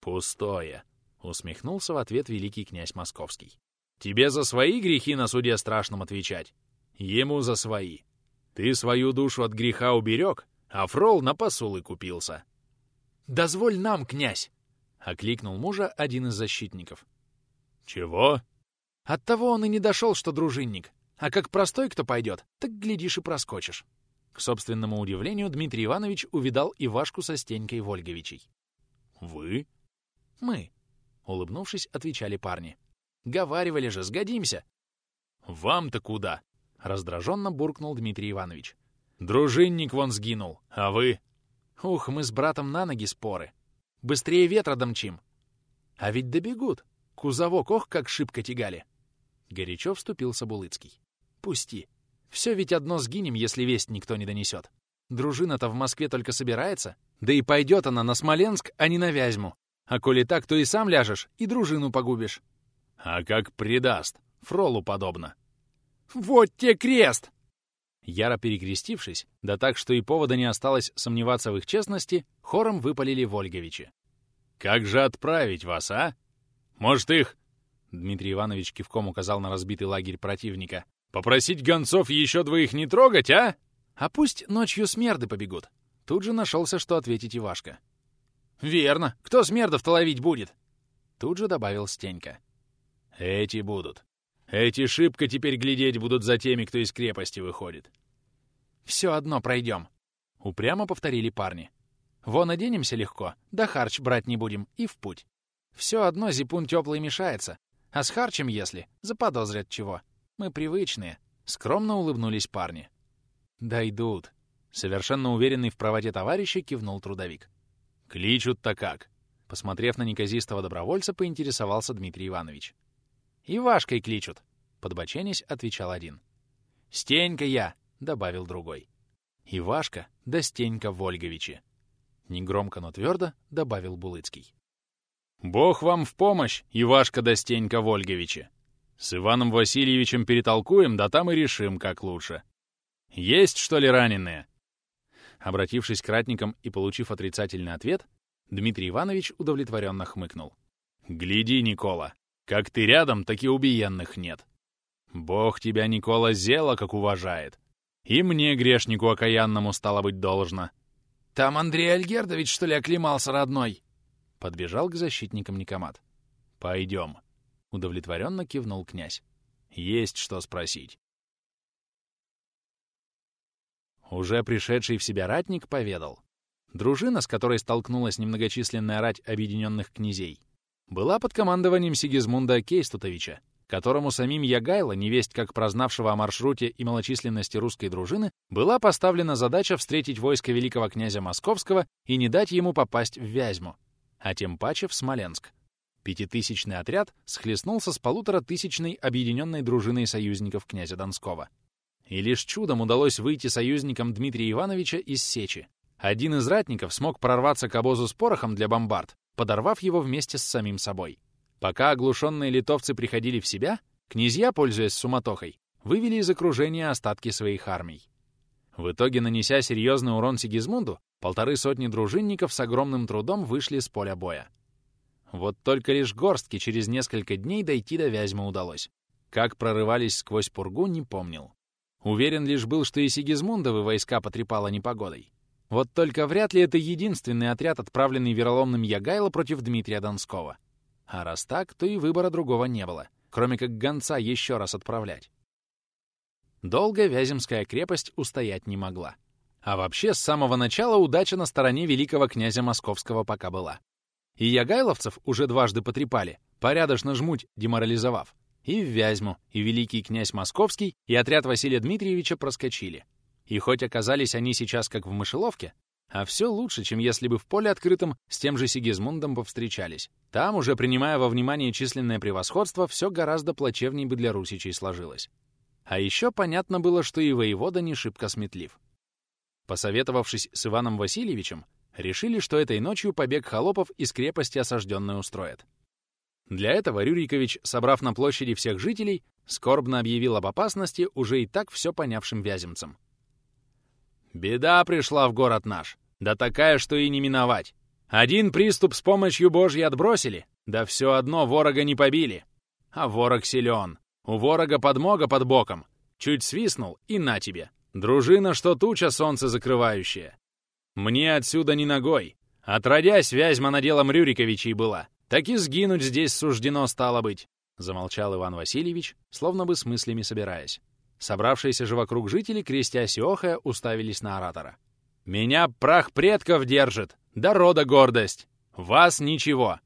Speaker 1: «Пустое!» — усмехнулся в ответ великий князь Московский. «Тебе за свои грехи на суде страшном отвечать? Ему за свои. Ты свою душу от греха уберег, а фрол на посулы купился». «Дозволь нам, князь!» — окликнул мужа один из защитников.
Speaker 2: «Чего?»
Speaker 1: «Оттого он и не дошел, что дружинник. А как простой кто пойдет, так, глядишь, и проскочишь». К собственному удивлению, Дмитрий Иванович увидал Ивашку со Стенькой Вольговичей.
Speaker 2: «Вы?»
Speaker 1: «Мы», — улыбнувшись, отвечали парни. «Говаривали же, сгодимся!»
Speaker 2: «Вам-то куда?»
Speaker 1: — раздраженно буркнул Дмитрий Иванович.
Speaker 2: «Дружинник вон сгинул, а вы?»
Speaker 1: «Ух, мы с братом на ноги споры. Быстрее ветра домчим. А ведь добегут. Кузовок, ох, как шибко тягали!» Горячо вступился Булыцкий. «Пусти. Все ведь одно сгинем, если весть никто не донесет. Дружина-то в Москве только собирается. Да и пойдет она на Смоленск, а не на Вязьму. А коли так, то и сам ляжешь, и дружину погубишь.
Speaker 2: А как предаст? Фролу подобно.
Speaker 1: Вот те крест! Яро перекрестившись, да так, что и повода не осталось сомневаться в их честности, хором выпалили Вольговичи.
Speaker 2: «Как же отправить вас, а? Может, их...»
Speaker 1: Дмитрий Иванович кивком указал на разбитый лагерь противника.
Speaker 2: «Попросить гонцов еще двоих не трогать, а?»
Speaker 1: «А пусть ночью смерды побегут». Тут же нашелся, что ответить Ивашка. «Верно. Кто смердов-то ловить будет?» Тут же добавил Стенька.
Speaker 2: «Эти будут. Эти шибко теперь глядеть будут за теми, кто из крепости выходит».
Speaker 1: «Все одно пройдем», — упрямо повторили парни. «Вон оденемся легко, да харч брать не будем, и в путь. Все одно зипун теплый мешается, а с харчем, если, заподозрят чего. Мы привычные», — скромно улыбнулись парни. «Дойдут», — совершенно уверенный в правоте товарища кивнул трудовик.
Speaker 2: «Кличут-то как?»
Speaker 1: Посмотрев на неказистого добровольца, поинтересовался Дмитрий Иванович. «Ивашкой кличут», — подбоченясь, отвечал один. «Стенька я», — добавил другой. «Ивашка да Стенька Вольговичи», — негромко, но твердо добавил Булыцкий.
Speaker 2: «Бог вам в помощь, Ивашка да Стенька Вольговичи! С Иваном Васильевичем перетолкуем, да там и решим, как лучше. Есть, что ли, раненые?»
Speaker 1: Обратившись к ратникам и получив отрицательный ответ, Дмитрий Иванович удовлетворенно хмыкнул.
Speaker 2: «Гляди, Никола, как ты рядом, так и убиенных нет. Бог тебя, Никола, зело как уважает. И мне, грешнику окаянному, стало быть должно.
Speaker 1: Там Андрей Альгердович, что ли, оклемался родной? Подбежал к защитникам Никомат.
Speaker 2: Пойдем.
Speaker 1: Удовлетворенно кивнул князь.
Speaker 2: Есть что спросить.
Speaker 1: Уже пришедший в себя ратник поведал. Дружина, с которой столкнулась немногочисленная рать объединенных князей, была под командованием Сигизмунда Кейстутовича, которому самим Ягайло, невесть как прознавшего о маршруте и малочисленности русской дружины, была поставлена задача встретить войско великого князя Московского и не дать ему попасть в Вязьму, а тем паче в Смоленск. Пятитысячный отряд схлестнулся с полуторатысячной объединенной дружиной союзников князя Донского. И лишь чудом удалось выйти союзникам Дмитрия Ивановича из Сечи. Один из ратников смог прорваться к обозу с порохом для бомбард, подорвав его вместе с самим собой. Пока оглушенные литовцы приходили в себя, князья, пользуясь суматохой, вывели из окружения остатки своих армий. В итоге, нанеся серьезный урон Сигизмунду, полторы сотни дружинников с огромным трудом вышли с поля боя. Вот только лишь горстки через несколько дней дойти до Вязьмы удалось. Как прорывались сквозь пургу, не помнил. Уверен лишь был, что и Сигизмундовы войска потрепало непогодой. Вот только вряд ли это единственный отряд, отправленный вероломным Ягайло против Дмитрия Донского. А раз так, то и выбора другого не было, кроме как гонца еще раз отправлять. Долго Вяземская крепость устоять не могла. А вообще, с самого начала удача на стороне великого князя Московского пока была. И ягайловцев уже дважды потрепали, порядочно жмуть, деморализовав. И в Вязьму, и великий князь Московский, и отряд Василия Дмитриевича проскочили. И хоть оказались они сейчас как в мышеловке, а все лучше, чем если бы в поле открытом с тем же Сигизмундом повстречались. Там, уже принимая во внимание численное превосходство, все гораздо плачевней бы для русичей сложилось. А еще понятно было, что и воевода не шибко сметлив. Посоветовавшись с Иваном Васильевичем, решили, что этой ночью побег холопов из крепости осажденной устроят. Для этого Рюрикович, собрав на площади всех жителей, скорбно объявил об опасности уже и так все понявшим вяземцам. «Беда пришла в город наш, да такая, что и не миновать. Один приступ с помощью Божьей отбросили, да все одно ворога не побили. А ворог силен, у ворога подмога под боком. Чуть свистнул, и на тебе. Дружина, что туча солнце закрывающая. Мне отсюда не ногой. Отродясь, Вязьма наделом Рюриковичей была. Так и сгинуть здесь суждено стало быть. Замолчал Иван Васильевич, словно бы с мыслями собираясь. Собравшиеся же вокруг жители, крестясь и охая, уставились на оратора. «Меня прах предков держит, да рода гордость. Вас ничего.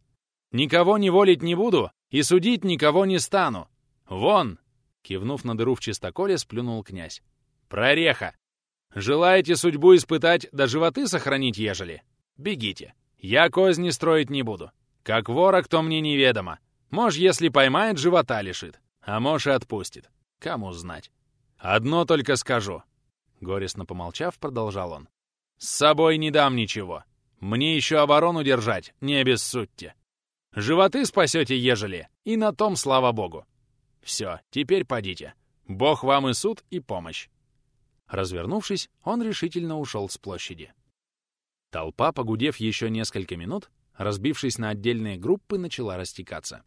Speaker 1: Никого не волить не буду и судить никого не стану. «Вон!» — кивнув на дыру в чистоколе, сплюнул князь. «Прореха! Желаете судьбу испытать, да животы сохранить, ежели? Бегите. Я козни строить не буду. Как вора, кто мне неведомо. Мож, если поймает, живота лишит. А мож и отпустит. Кому знать. Одно только скажу». Горестно помолчав, продолжал он. «С собой не дам ничего. Мне еще оборону держать, не обессудьте. Животы спасете, ежели, и на том слава богу. Все, теперь подите. Бог вам и суд, и помощь. Развернувшись, он решительно ушел с площади. Толпа, погудев еще несколько минут, разбившись на отдельные группы, начала растекаться.